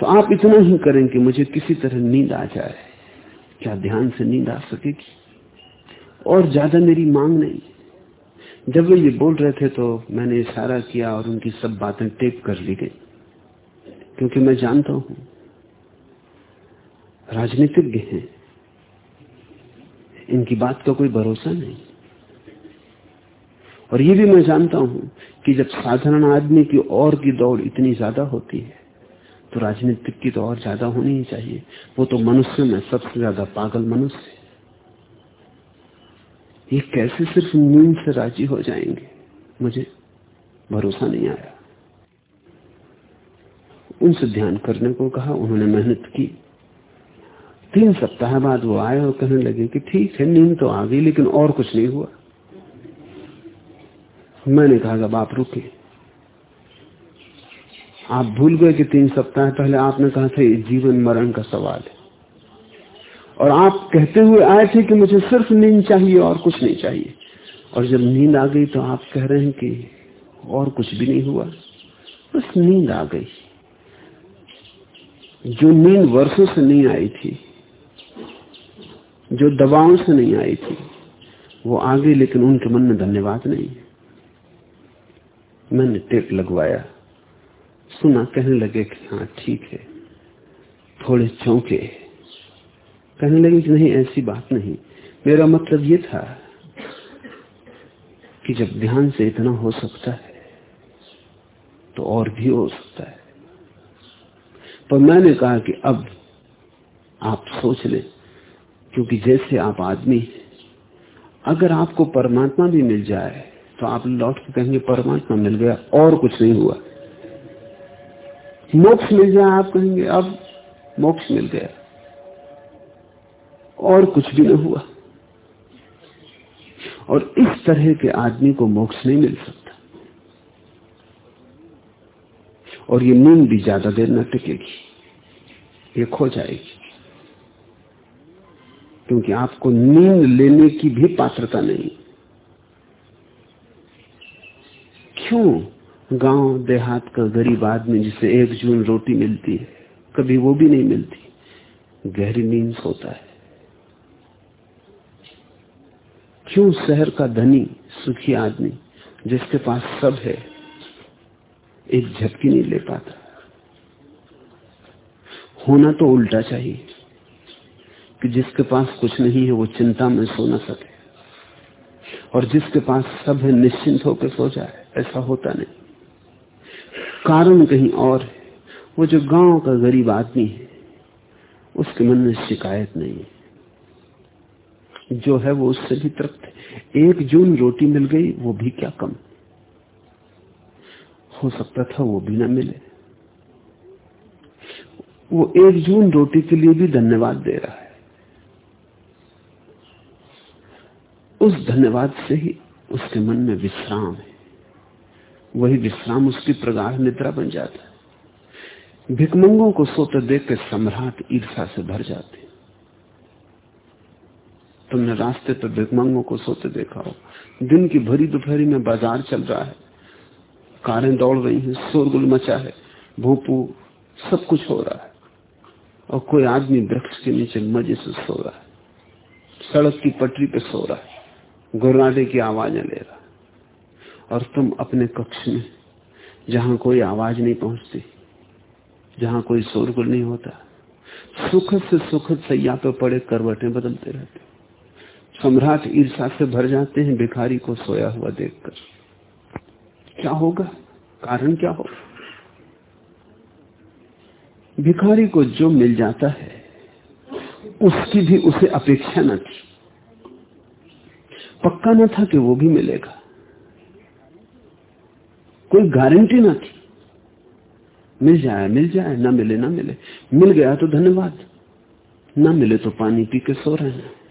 तो आप इतना ही करें कि मुझे किसी तरह नींद आ जाए। क्या ध्यान से नींद आ सकेगी? और ज़्यादा मेरी मांग नहीं। जब वे ये बोल रहे थे तो मैंने इशारा किया और उनकी सब बातें टेप कर ली गई, क्योंकि मैं जानता हूँ राजनीतिज्ञ हैं। इनकी बात का कोई भरोसा नहीं। और ये भी मैं जानता हूँ कि जब साधारण आदमी की और की दौड़ इतनी ज़्यादा होती है तो राजनीतिक की तो और ज़्यादा होनी ही चाहिए। वो तो मनुष्य में सबसे ज़्यादा पागल मनुष्य है। ये कैसे सिर्फ़ नींद से राज़ी हो जाएँगे? मुझे भरोसा नहीं आया। उनसे ध्यान करने को कहा, उन्होंने मेहनत की। तीन सप्ताह बाद वो आए और कहने लगे कि ठीक है, नींद तो आ गई, लेकिन और कुछ नहीं हुआ। मैंने कहा, जब आप रुके, आप भूल गए कि तीन सप्ताह पहले आपने कहा था जीवन मरण का सवाल है। और आप कहते हुए आए थे कि मुझे सिर्फ़ नींद चाहिए और कुछ नहीं चाहिए। और जब नींद आ गई तो आप कह रहे हैं कि और कुछ भी नहीं हुआ। बस नींद आ गई। जो नींद वर्षों से नहीं आई थी, जो दवाओं से नहीं आई थी, वो आ गई, लेकिन उनके मन में धन्यवाद नहीं। मैंने टेप लगवाया। सुना कहने लगे कि हाँ ठीक है। थोड़े चौंके। कहने लगे कि नहीं, ऐसी बात नहीं। मेरा मतलब ये था कि जब ध्यान से इतना हो सकता है तो और भी हो सकता है। पर मैंने कहा कि अब आप सोच लें, क्योंकि जैसे आप आदमी अगर आपको परमात्मा भी मिल जाए तो आप लौट के कहेंगे, परमात्मा मिल गया, और कुछ नहीं हुआ। मोक्ष मिल जाए, आप कहेंगे, अब मोक्ष मिल गया। और कुछ भी नहीं हुआ। और इस तरह के आदमी को मोक्ष नहीं मिल सकता। और ये नींद भी ज़्यादा देर न टिकेगी। ये खो जाएगी। क्योंकि आपको नींद लेने की भी पात्रता नहीं। क्यों गाँव देहात का गरीब आदमी जिसे एक जून रोटी मिलती है, कभी वो भी नहीं मिलती? गहरी नींद सोता है। क्यों शहर का धनी, सुखी आदमी, जिसके पास सब है, एक झपकी नहीं ले पाता? होना तो उल्टा चाहिए, कि जिसके पास कुछ नहीं है, वो चिंता में सो न सके। और जिसके पास सब है, निश्चिंत होकर सो जाए, ऐसा होता नहीं। कारण कहीं और है, वो जो गाँव का गरीब आदमी है, उसके मन में शिकायत नहीं है। जो है वो उससे भी तृप्त है। एक जून रोटी मिल गई, वो भी क्या कम? हो सकता था वो भी ना मिले। वो एक जून रोटी के लिए भी धन्यवाद दे रहा है। उस धन्यवाद से ही उसके मन में विश्राम है। वही विश्राम उसकी प्रगाढ़ निद्रा बन जाता है। भिकमंगों को सोते देख के सम्राट ईर्षा से भर जाते तुमने रास्ते पर भिकमंगों को सोते देखा हो। दिन की भरी दोपहरी में बाज़ार चल रहा है। कारें दौड़ रही हैं, शोरगुल मचा है, भोपू, सब कुछ हो रहा है। और कोई आदमी वृक्ष के नीचे मज़े से सो रहा है। सड़क की पटरी पे सो रहा है। गुर्राडे की आवाज़ें ले रहा है। और तुम अपने कक्ष में, जहाँ कोई आवाज़ नहीं पहुँचती, जहाँ कोई शोरगुल नहीं होता, सुखद से सुखद सैया पे पड़े करवटें बदलते रहते सम्राट ईर्षा से भर जाते हैं, भिखारी को सोया हुआ देखकर। क्या होगा? कारण क्या होगा? भिखारी को जो मिल जाता है, उसकी भी उसे अपेक्षा न थी। पक्का न था कि वो भी मिलेगा। कोई गारंटी न थी। मिल जाए मिल जाए, ना मिले ना मिले। मिल गया तो धन्यवाद। ना मिले तो पानी पी के सो रहे हैं।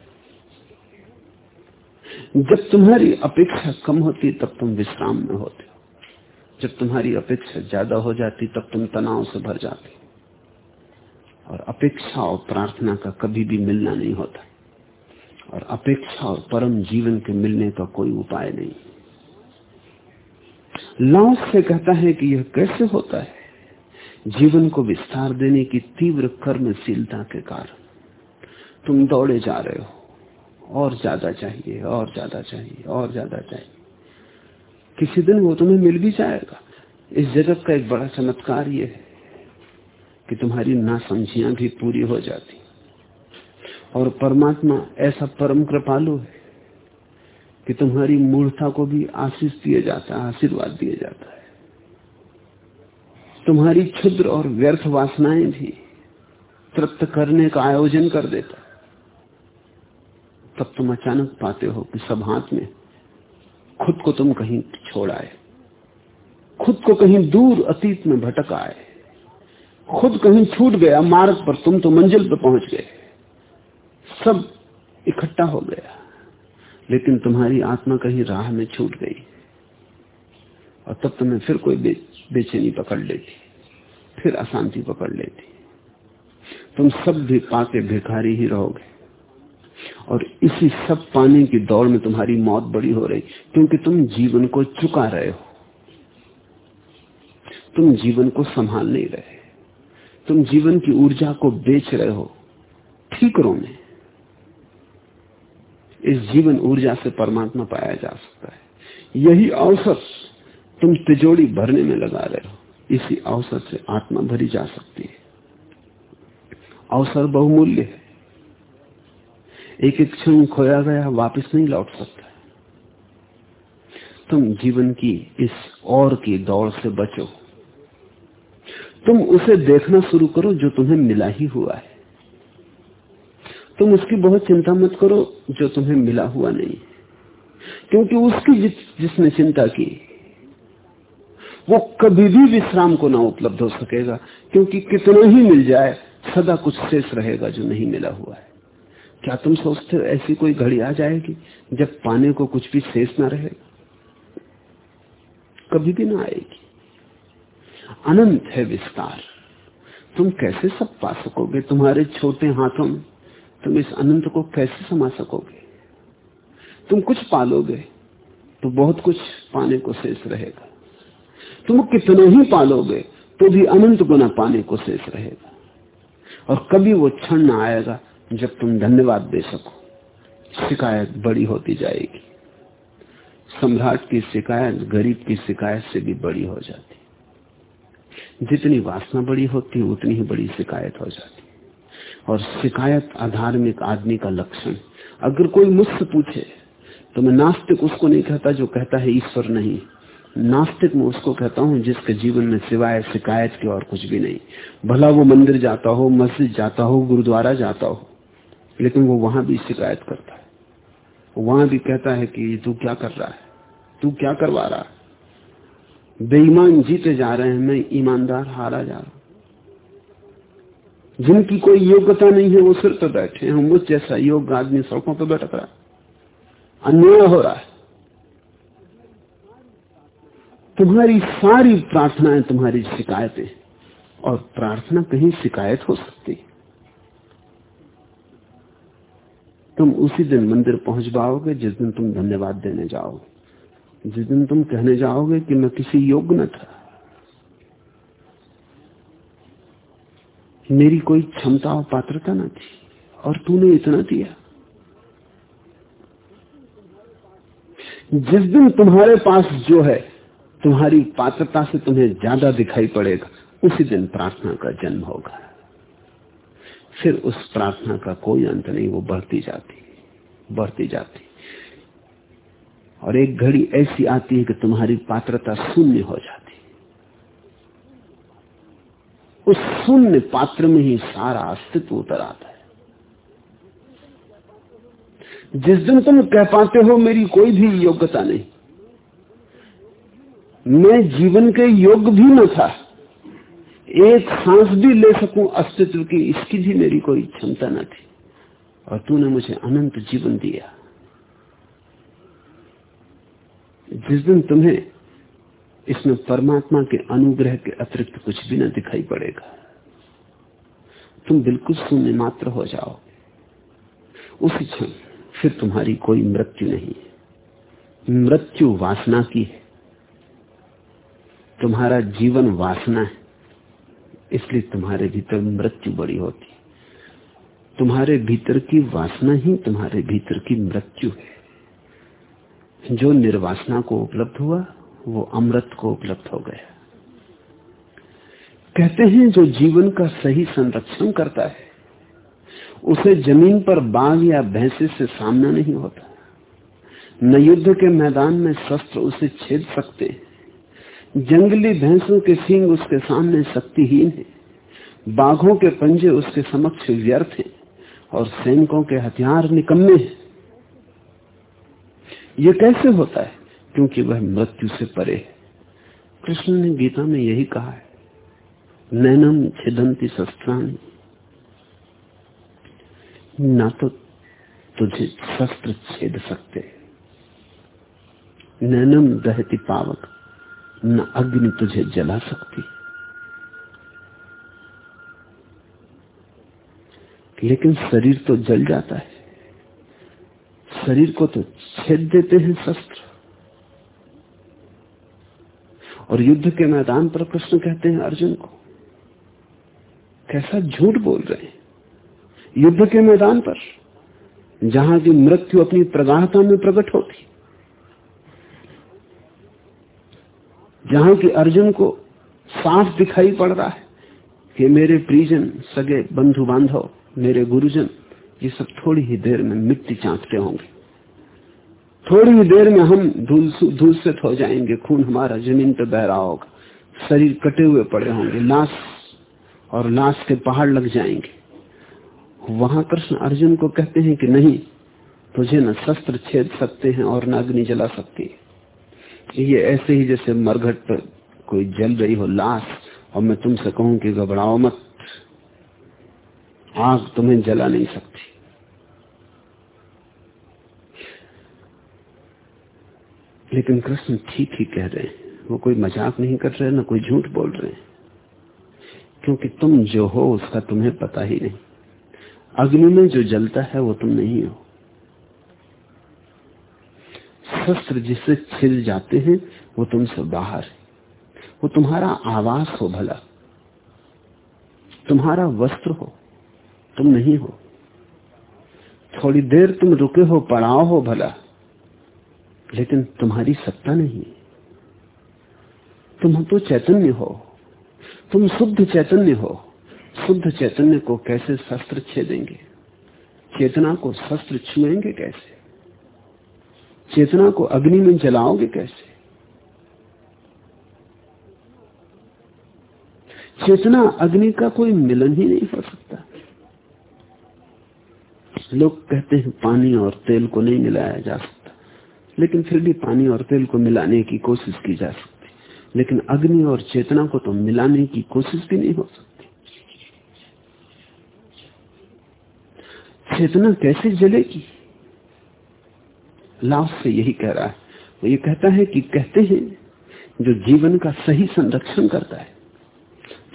जब तुम्हारी अपेक्षा कम होती, तब तुम विश्राम में होते हो। जब तुम्हारी अपेक्षा ज़्यादा हो जाती, तब तुम तनाव से भर जाते और अपेक्षा और प्रार्थना का कभी भी मिलना नहीं होता। और अपेक्षा और परम जीवन के मिलने का कोई उपाय नहीं। लाओस से कहता है कि यह कैसे होता है? जीवन को विस्तार देने की तीव्र कर्मशीलता के कारण तुम दौड़े जा रहे हो। और ज़्यादा चाहिए, और ज़्यादा चाहिए, और ज़्यादा चाहिए। किसी दिन वो तुम्हें मिल भी जाएगा। इस जगत का एक बड़ा चमत्कार ये है कि तुम्हारी नासमझियाँ भी पूरी हो जाती। और परमात्मा ऐसा परम कृपालु है कि तुम्हारी मूर्ता को भी आशीष दिया जाता है, आशीर्वाद दिया जाता है। तुम्हारी क्षुद्र और व्यर्थ वासनाएँ भी तृप्त करने का आयोजन कर देता तब तुम अचानक पाते हो कि सब हाथ में खुद को तुम कहीं छोड़ आए। खुद को कहीं दूर अतीत में भटक आए। खुद कहीं छूट गया मार्ग पर तुम तो मंजिल पर पहुँच गए। सब इकट्ठा हो गया। लेकिन तुम्हारी आत्मा कहीं राह में छूट गई। और तब तुम्हें फिर कोई बे, बेचैनी पकड़ लेती फिर अशांति पकड़ लेती। तुम सब भी पाके भिखारी ही रहोगे। और इसी सब पाने की दौड़ में तुम्हारी मौत बड़ी हो रही, क्योंकि तुम जीवन को चुका रहे हो। तुम जीवन को संभाल नहीं रहे। तुम जीवन की ऊर्जा को बेच रहे हो, ठीकरों में। इस जीवन ऊर्जा से परमात्मा पाया जा सकता है। यही अवसर तुम तिजोड़ी भरने में लगा रहे हो। इसी अवसर से आत्मा भरी जा सकती है। अवसर बहुमूल्य है। एक एक क्षण खोया गया वापस नहीं लौट सकता। तुम जीवन की इस और की दौड़ से बचो। तुम उसे देखना शुरू करो जो तुम्हें मिला ही हुआ है। तुम उसकी बहुत चिंता मत करो जो तुम्हें मिला हुआ नहीं क्योंकि उसकी जिस, जिसने चिंता की वो कभी भी विश्राम को ना उपलब्ध हो सकेगा। क्योंकि कितना ही मिल जाए सदा कुछ शेष रहेगा जो नहीं मिला हुआ है। क्या तुम सोचते हो ऐसी कोई घड़ी आ जाएगी जब पाने को कुछ भी शेष ना रहेगा कभी भी ना आएगी। अनंत है विस्तार। तुम कैसे सब पा सकोगे? तुम्हारे छोटे हाथों में तुम इस अनंत को कैसे समा सकोगे? तुम कुछ पालोगे तो बहुत कुछ पाने को शेष रहेगा। तुम कितना ही पालोगे तो भी अनंत गुना पाने को शेष रहेगा। और कभी वो क्षण ना आएगा जब तुम धन्यवाद दे सको, शिकायत बड़ी होती जाएगी। सम्राट की शिकायत, गरीब की शिकायत से भी बड़ी हो जाती। जितनी वासना बड़ी होती, उतनी ही बड़ी शिकायत हो जाती। और शिकायत अधार्मिक आदमी का लक्षण। अगर कोई मुझसे पूछे तो मैं नास्तिक उसको नहीं कहता जो कहता है ईश्वर नहीं। नास्तिक मैं उसको कहता हूँ जिसके जीवन में सिवाय शिकायत के और कुछ भी नहीं। भला वो मंदिर जाता हो, मस्जिद जाता हो, गुरुद्वारा जाता हो लेकिन वो वहाँ भी शिकायत करता है। वहाँ भी कहता है कि तू क्या कर रहा है? तू क्या करवा रहा है? बेईमान जीते जा रहे हैं, मैं ईमानदार हारा जा रहा जिनकी कोई योग्यता नहीं है, वो सिर पर बैठे हैं। मुझ जैसा योग्य आदमी सड़कों पर बैठ रहा है। अन्याय हो रहा है। तुम्हारी सारी प्रार्थनाएँ, तुम्हारी शिकायतें, और प्रार्थना कहीं शिकायत हो सकती तुम उसी दिन मंदिर पहुँच पाओगे जिस दिन तुम धन्यवाद देने जाओगे। जिस दिन तुम कहने जाओगे कि मैं किसी योग्य न था। मेरी कोई क्षमता और पात्रता न थी, और तूने इतना दिया। जिस दिन तुम्हारे पास जो है, तुम्हारी पात्रता से तुम्हें ज़्यादा दिखाई पड़ेगा, उसी दिन प्रार्थना का जन्म होगा। फिर उस प्रार्थना का कोई अंत नहीं, वो बढ़ती जाती बढ़ती जाती। और एक घड़ी ऐसी आती है कि तुम्हारी पात्रता शून्य हो जाती। उस शून्य पात्र में ही सारा अस्तित्व उतर आता है। जिस दिन तुम कह पाते हो, मेरी कोई भी योग्यता नहीं। मैं जीवन के योग्य भी न था। एक सांस भी ले सकूँ अस्तित्व की, इसकी भी मेरी कोई क्षमता न थी। और तूने मुझे अनंत जीवन दिया। जिस दिन तुम्हें इसमें परमात्मा के अनुग्रह के अतिरिक्त कुछ भी न दिखाई पड़ेगा, तुम बिल्कुल शून्य मात्र हो जाओ उसी क्षण फिर तुम्हारी कोई मृत्यु नहीं है। मृत्यु वासना की है। तुम्हारा जीवन वासना है। इसलिए तुम्हारे भीतर मृत्यु बड़ी होती तुम्हारे भीतर की वासना ही तुम्हारे भीतर की मृत्यु है। जो निर्वासना को उपलब्ध हुआ, वो अमृत को उपलब्ध हो गया। कहते हैं, जो जीवन का सही संरक्षण करता है, उसे ज़मीन पर बाघ या भैंसे से सामना नहीं होता। न युद्ध के मैदान में शस्त्र उसे छेद सकते हैं। जंगली भैंसों के सींग उसके सामने शक्तिहीन है। बाघों के पंजे उसके समक्ष व्यर्थ हैं और सैनिकों के हथियार निकम्मे हैं। यह कैसे होता है? क्योंकि वह मृत्यु से परे है। कृष्ण ने गीता में यही कहा है। नैनम छिदंती शस्त्राणी। ना तो तुझे शस्त्र छेद सकते। नैनम दहती पावक। न अग्नि तुझे जला सकती। लेकिन शरीर तो जल जाता है। शरीर को तो छेद देते हैं शस्त्र। और युद्ध के मैदान पर कृष्ण कहते हैं अर्जुन को, कैसा झूठ बोल रहे हैं? युद्ध के मैदान पर, जहाँ की मृत्यु अपनी प्रगाढ़ता में प्रकट होती जहाँ की अर्जुन को साफ़ दिखाई पड़ रहा है कि मेरे प्रिजन सगे बंधु बांधव मेरे गुरुजन, ये सब थोड़ी ही देर में मिट्टी चाटते होंगे। थोड़ी ही देर में हम धूल धूल से हो जाएँगे, खून हमारा ज़मीन पर बह रहा होगा। शरीर कटे हुए पड़े होंगे, लाश और लाश के पहाड़ लग जाएँगे। वहाँ कृष्ण अर्जुन को कहते हैं कि नहीं, तुझे न शस्त्र छेद सकते हैं और न अग्नि जला सकती है। ये ऐसे ही जैसे मरघट पर कोई जल रही हो लाश, और मैं तुमसे कहूँ कि घबराओ मत। आग तुम्हें जला नहीं सकती। लेकिन कृष्ण ठीक ही कह रहे हैं। वो कोई मज़ाक नहीं कर रहे, ना कोई झूठ बोल रहे हैं। क्योंकि तुम जो हो, उसका तुम्हें पता ही नहीं। अग्नि में जो जलता है, वो तुम नहीं हो। शस्त्र जिससे छिल जाते हैं, वो तुमसे बाहर है। वो तुम्हारा आवास हो भला। तुम्हारा वस्त्र हो, तुम नहीं हो। थोड़ी देर तुम रुके हो पड़ाओ हो भला, लेकिन तुम्हारी सत्ता नहीं। तुम तो चैतन्य हो, तुम शुद्ध चैतन्य हो। शुद्ध चैतन्य को कैसे शस्त्र छेदेंगे? चेतना को शस्त्र छुएँगे कैसे? चेतना को अग्नि में जलाओगे कैसे? चेतना अग्नि का कोई मिलन ही नहीं हो सकता। लोग कहते हैं पानी और तेल को नहीं मिलाया जा सकता, लेकिन फिर भी पानी और तेल को मिलाने की कोशिश की जा सकती। लेकिन अग्नि और चेतना को तो मिलाने की कोशिश भी नहीं हो सकती। चेतना कैसे जलेगी? लाभ से यही कह रहा है। वो ये कहता है कि कहते हैं, जो जीवन का सही संरक्षण करता है,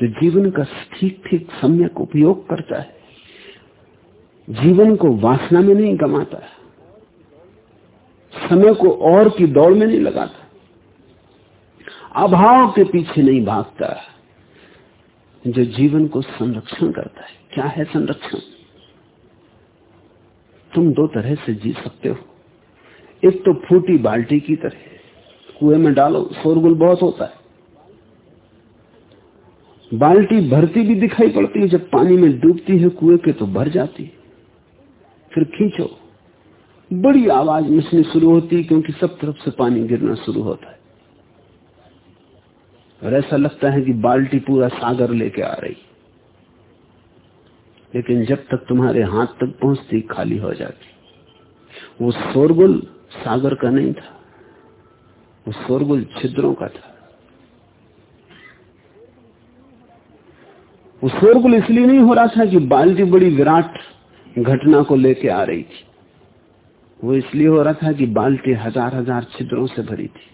जो जीवन का ठीक ठीक सम्यक उपयोग करता है, जीवन को वासना में नहीं गमाता समय को और की दौड़ में नहीं लगाता, अभाव के पीछे नहीं भागता, जो जीवन को संरक्षण करता है। क्या है संरक्षण? तुम दो तरह से जी सकते हो। एक तो फूटी बाल्टी की तरह कुएँ में डालो, शोरगुल बहुत होता है। बाल्टी भरती भी दिखाई पड़ती है, जब पानी में डूबती है कुएँ के तो भर जाती है। फिर खींचो। बड़ी आवाज़ मिसनी शुरू होती है, क्योंकि सब तरफ़ से पानी गिरना शुरू होता है। और ऐसा लगता है कि बाल्टी पूरा सागर लेके आ रही लेकिन जब तक तुम्हारे हाथ तक पहुँचती, खाली हो जाती। वो शोरगुल सागर का नहीं था, वो शोरगुल छिद्रों का था। वो शोरगुल इसलिए नहीं हो रहा था कि बाल्टी बड़ी विराट घटना को लेके आ रही थी। वो इसलिए हो रहा था कि बाल्टी हज़ार हज़ार छिद्रों से भरी थी।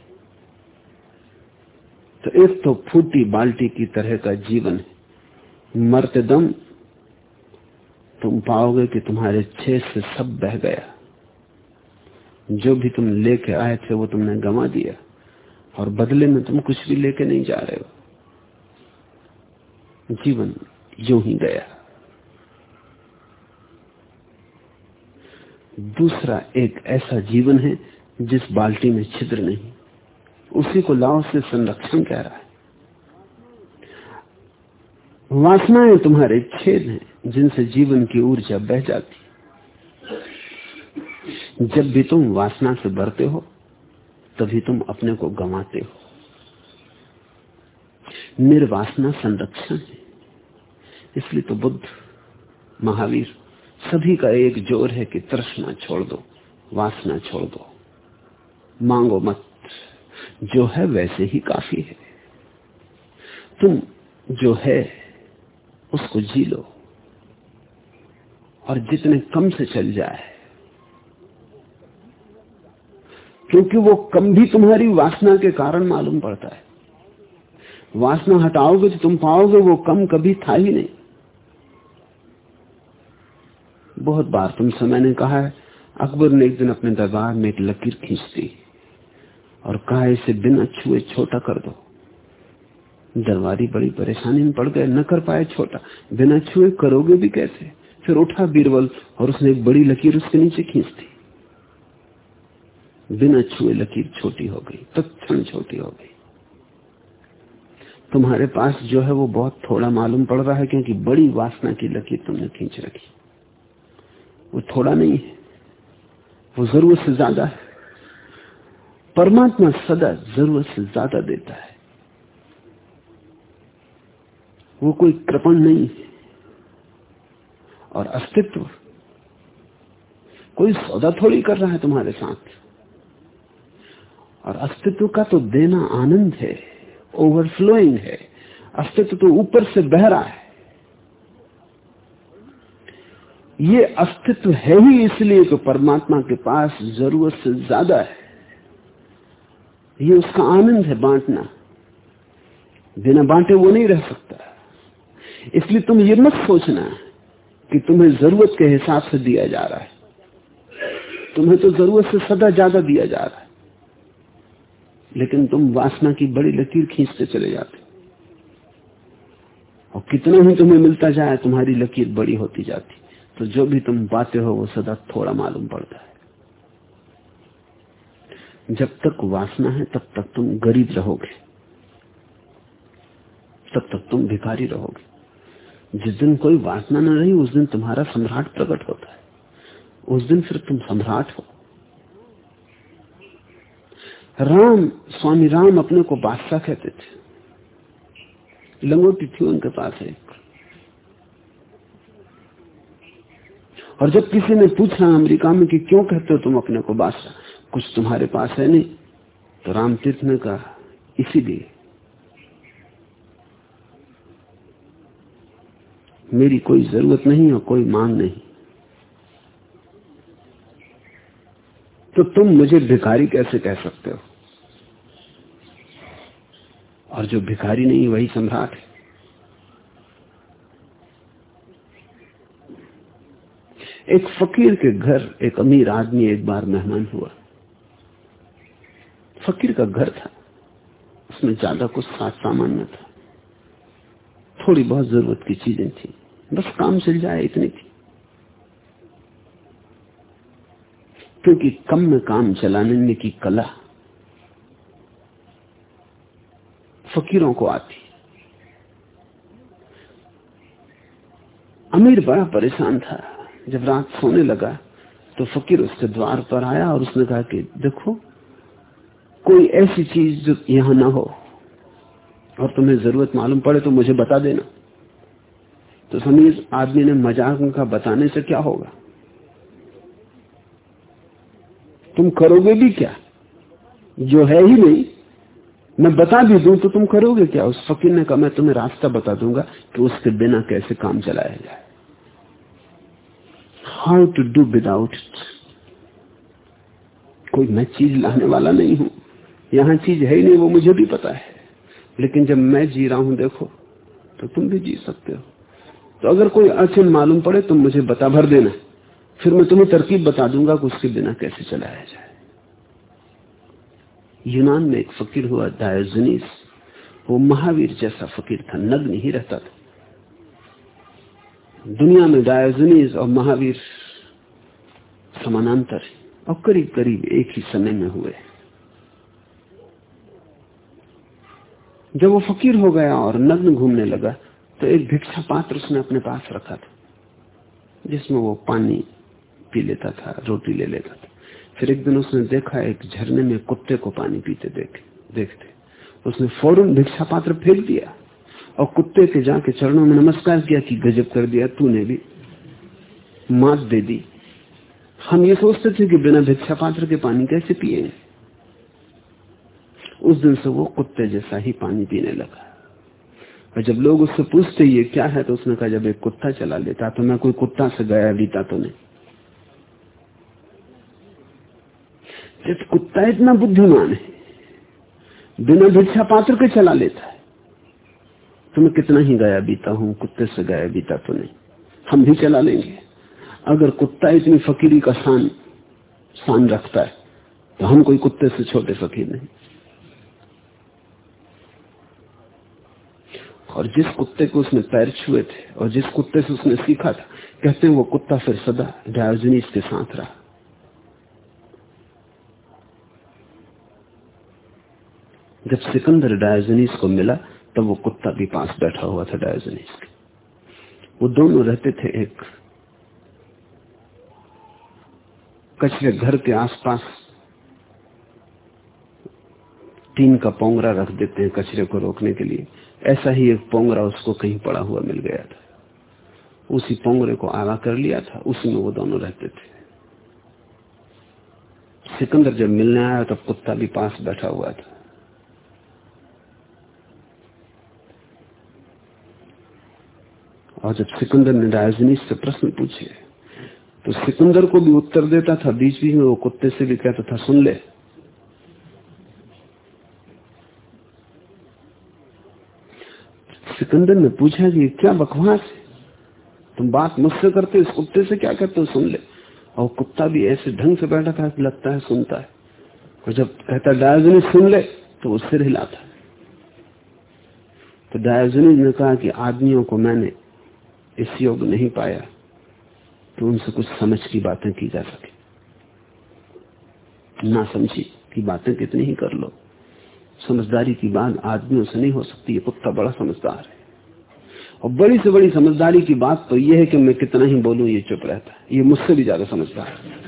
तो एक तो फूटी बाल्टी की तरह का जीवन है। मरते दम तुम पाओगे कि तुम्हारे छेद से सब बह गया। जो भी तुम लेके आए थे वो तुमने गंवा दिया। और बदले में तुम कुछ भी लेके नहीं जा रहे हो। जीवन जो ही गया। दूसरा एक ऐसा जीवन है जिस बाल्टी में छिद्र नहीं, उसी को लाओ से संरक्षण कह रहा है। वासनाएँ तुम्हारे छेद हैं जिनसे जीवन की ऊर्जा बह जाती। जब भी तुम वासना से भरते हो, तभी तुम अपने को गंवाते हो। निर्वासना संरक्षण है। इसलिए तो बुद्ध, महावीर, सभी का एक ज़ोर है कि तृष्णा छोड़ दो, वासना छोड़ दो। मांगो मत, जो है वैसे ही काफ़ी है। तुम जो है, उसको जी लो। और जितने कम से चल जाए क्योंकि वो कम भी तुम्हारी वासना के कारण मालूम पड़ता है। वासना हटाओगे तो तुम पाओगे वो कम कभी था ही नहीं। बहुत बार तुमसे मैंने कहा है, अकबर ने एक दिन अपने दरबार में एक लकीर खींच दी और कहा, इसे बिना छुए छोटा कर दो। दरबारी बड़ी परेशानी में पड़ गए, न कर पाए छोटा, बिना छुए करोगे भी कैसे? फिर उठा बीरबल और उसने एक बड़ी लकीर उसके नीचे खींच दी। बिना छुए लकीर छोटी हो गई तत्ण छोटी हो गई। तुम्हारे पास जो है वो बहुत थोड़ा मालूम पड़ रहा है, क्योंकि बड़ी वासना की लकीर तुमने खींच रखी। वो थोड़ा नहीं है, वो ज़रूरत से ज़्यादा है। परमात्मा सदा ज़रूरत से ज़्यादा देता है। वो कोई कृपण नहीं है, और अस्तित्व कोई सौदा थोड़ी कर रहा है तुम्हारे साथ। और अस्तित्व का तो देना आनंद है ओवरफ्लोइंग है। अस्तित्व तो ऊपर से बह रहा है। ये अस्तित्व है ही इसलिए तो परमात्मा के पास ज़रूरत से ज़्यादा है। ये उसका आनंद है बांटना। बिना बांटे वो नहीं रह सकता। इसलिए तुम ये मत सोचना कि तुम्हें ज़रूरत के हिसाब से दिया जा रहा है। तुम्हें तो ज़रूरत से सदा ज़्यादा दिया जा रहा है। लेकिन तुम वासना की बड़ी लकीर खींचते चले जाते। और कितना ही तुम्हें मिलता जाए, तुम्हारी लकीर बड़ी होती जाती। तो जो भी तुम पाते हो, वो सदा थोड़ा मालूम पड़ता है। जब तक वासना है, तब तक तुम गरीब रहोगे। तब तक तुम भिखारी रहोगे। जिस दिन कोई वासना न रही, उस दिन तुम्हारा सम्राट प्रकट होता है। उस दिन फिर तुम सम्राट हो। राम, स्वामी राम अपने को बादशाह कहते थे। लंगोटी थी उनके पास एक। और जब किसी ने पूछा अमेरिका में कि क्यों कहते हो तुम अपने को बादशाह? कुछ तुम्हारे पास है नहीं। तो राम तीर्थ ने कहा, इसीलिए। मेरी कोई ज़रूरत नहीं और कोई मांग नहीं। तो तुम मुझे भिखारी कैसे कह सकते हो? और जो भिखारी नहीं, वही सम्राट है। एक फकीर के घर, एक अमीर आदमी एक बार मेहमान हुआ। फकीर का घर था। उसमें ज़्यादा कुछ साथ सामान न था। थोड़ी बहुत ज़रूरत की चीज़ें थी। बस काम चल जाए इतनी थी। क्योंकि कम में काम चलाने की कला फकीरों को आती। अमीर बड़ा परेशान था। जब रात सोने लगा तो फकीर उसके द्वार पर आया और उसने कहा कि, देखो, कोई ऐसी चीज़ जो यहाँ ना हो और तुम्हें ज़रूरत मालूम पड़े तो मुझे बता देना। तो समीर आदमी ने मज़ाक का बताने से क्या होगा? तुम करोगे भी क्या? जो है ही नहीं। मैं बता भी दूँ तो तुम करोगे क्या? उस फकीर ने कहा मैं तुम्हें रास्ता बता दूँगा कि उसके बिना कैसे काम चलाया जाए। How to do without it कोई मैं चीज़ लाने वाला नहीं हूँ। यहाँ चीज़ है ही नहीं, वो मुझे भी पता है। लेकिन जब मैं जी रहा हूँ, देखो तो तुम भी जी सकते हो। तो अगर कोई अड़चन मालूम पड़े, तुम मुझे बता भर देना। फिर मैं तुम्हें तरकीब बता दूँगा कि उसके बिना कैसे चलाया जाए। यूनान में एक फकीर हुआ डायोजनीस वो महावीर जैसा फकीर था, नग्न ही रहता था। दुनिया में डायोजनीस और महावीर समानांतर और करीब करीब एक ही समय में हुए। जब वो फकीर हो गया और नग्न घूमने लगा तो एक भिक्षा पात्र उसने अपने पास रखा था, जिसमें वो पानी पी लेता था, रोटी ले लेता था। फिर एक दिन उसने देखा एक झरने में कुत्ते को पानी पीते देखे, देखते। उसने फ़ौरन भिक्षा पात्र फेंक दिया और कुत्ते के जाके चरणों में नमस्कार किया कि गजब कर दिया, तूने भी मात दे दी। हम ये सोचते थे कि बिना भिक्षा पात्र के पानी कैसे पिए? उस दिन से वो कुत्ते जैसा ही पानी पीने लगा। और जब लोग उससे पूछते, ये क्या है? तो उसने कहा, जब एक कुत्ता चला लेता तो मैं कोई कुत्ता से गया बीता तो नहीं। जब कुत्ता इतना बुद्धिमान है, बिना भिक्षा पात्र के चला लेता है तो मैं कितना ही गया बीता हूँ, कुत्ते से गया बीता तो नहीं। हम भी चला लेंगे। अगर कुत्ता इतनी फकीरी का शान शान रखता है तो हम कोई कुत्ते से छोटे फकीर नहीं। और जिस कुत्ते को उसने पैर छुए थे, और जिस कुत्ते से उसने सीखा था, कहते हैं वो कुत्ता फिर सदा डायोजनीस के साथ रहा। जब सिकंदर डायोजनीस को मिला, तब वो कुत्ता भी पास बैठा हुआ था डायोजनीस के। वो दोनों रहते थे एक कचरे घर के आसपास। टीन का पोंगरा रख देते हैं कचरे को रोकने के लिए। ऐसा ही एक पोंगरा उसको कहीं पड़ा हुआ मिल गया था। उसी पोंगरे को आगा कर लिया था, उसी में वो दोनों रहते थे। सिकंदर जब मिलने आया, तब कुत्ता भी पास बैठा हुआ था। और जब सिकंदर ने डायोजनीस से प्रश्न पूछे। तो सिकंदर को भी उत्तर देता था, बीच बीच में वो कुत्ते से भी कहता था, सुन ले। सिकंदर ने पूछा कि क्या बकवास है? तुम बात मुझसे करते इस कुत्ते से क्या कहते हो? सुन ले। और कुत्ता भी ऐसे ढंग से बैठा था, लगता है सुनता है। और जब कहता डायोजनीस सुन ले तो वो सिर हिलाता तो डायोजनीस ने कहा कि, आदमियों को मैंने इस योग नहीं पाया तो उनसे कुछ समझ की बातें की जा सके। ना समझी की बातें कितनी ही कर लो। समझदारी की बात आदमियों से नहीं हो सकती, ये कुत्ता बड़ा समझदार है। और बड़ी से बड़ी समझदारी की बात तो यह है कि मैं कितना ही बोलूँ, ये चुप रहता है। ये मुझसे भी ज़्यादा समझदार है।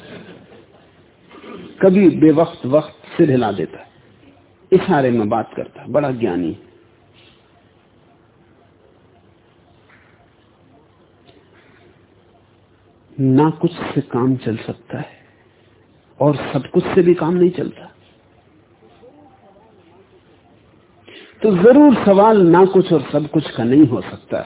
कभी बेवक्त वक्त सिर हिला देता है। इशारे में बात करता है, बड़ा ज्ञानी है। ना कुछ से काम चल सकता है और सब कुछ से भी काम नहीं चलता। तो ज़रूर सवाल ना कुछ और सब कुछ का नहीं हो सकता।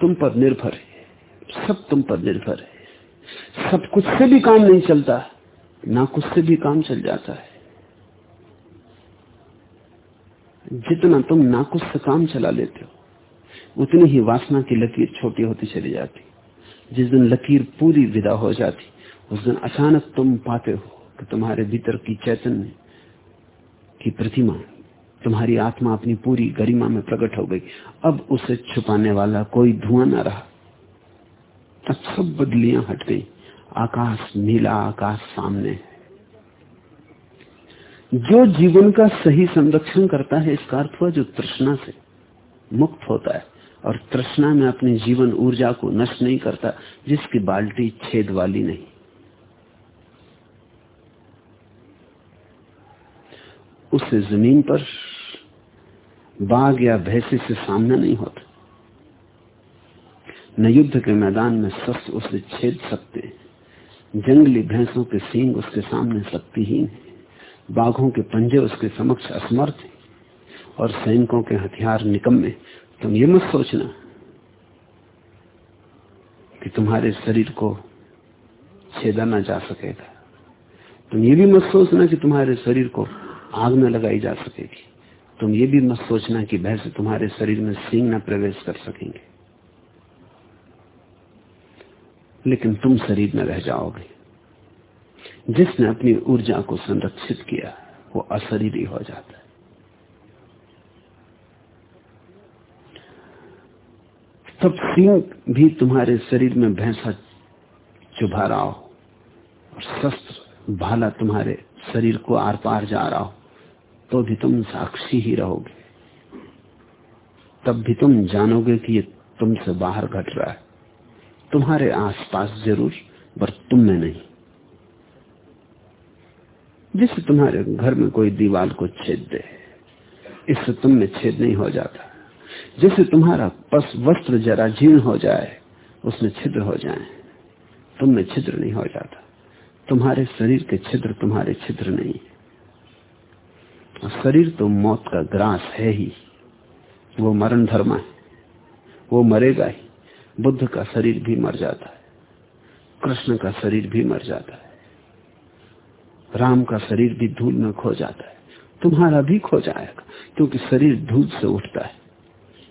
तुम पर निर्भर है। सब तुम पर निर्भर है। सब कुछ से भी काम नहीं चलता, ना कुछ से भी काम चल जाता है। जितना तुम ना कुछ से काम चला लेते हो, उतनी ही वासना की लकीर छोटी होती चली जाती। जिस दिन लकीर पूरी विदा हो जाती, उस दिन अचानक तुम पाते हो कि तुम्हारे भीतर की चैतन्य की प्रतिमा, तुम्हारी आत्मा अपनी पूरी गरिमा में प्रकट हो गई। अब उसे छुपाने वाला कोई धुआँ न रहा। अब सब बदलियाँ हट गई। आकाश नीला, आकाश सामने जो जीवन का सही संरक्षण करता है, इसका अर्थ हुआ जो तृष्णा से मुक्त होता है। और तृष्णा में अपनी जीवन ऊर्जा को नष्ट नहीं करता, जिसकी बाल्टी छेद वाली नहीं। उससे ज़मीन पर बाघ या भैंसे से सामना नहीं होता। न युद्ध के मैदान में शस्त्र उसे छेद सकते, जंगली भैंसों के सींग उसके सामने शक्तिहीन है, बाघों के पंजे उसके समक्ष असमर्थ और सैनिकों के हथियार निकम्मे तुम ये मत सोचना कि तुम्हारे शरीर को छेदा ना जा सकेगा। तुम ये भी मत सोचना कि तुम्हारे शरीर को आग में लगाई जा सकेगी। तुम ये भी मत सोचना कि भैंस तुम्हारे शरीर में सिंह न प्रवेश कर सकेंगे। लेकिन तुम शरीर में रह जाओगे। जिसने अपनी ऊर्जा को संरक्षित किया, वो अशरीरी हो जाता है। तब भी तुम्हारे शरीर में भैंसा चुभा रहा हो? और शस्त्र भाला तुम्हारे शरीर को आर पार जा रहा हो तो भी तुम साक्षी ही रहोगे। तब भी तुम जानोगे कि ये तुमसे बाहर घट रहा है। तुम्हारे आसपास ज़रूर, पर तुम में नहीं। जिससे तुम्हारे घर में कोई दीवार को छेद दे, इससे तुम में छेद नहीं हो जाता। जैसे तुम्हारा पस वस्त्र जरा जीर्ण हो जाए, उसमें छिद्र हो जाए। तुम में छिद्र नहीं हो जाता। तुम्हारे शरीर के छिद्र तुम्हारे छिद्र नहीं। और शरीर तो मौत का ग्रास है ही। वो मरण धर्म है। वो मरेगा ही। बुद्ध का शरीर भी मर जाता है। कृष्ण का शरीर भी मर जाता है। राम का शरीर भी धूल में खो जाता है। तुम्हारा भी खो जाएगा, क्योंकि शरीर धूल से उठता है।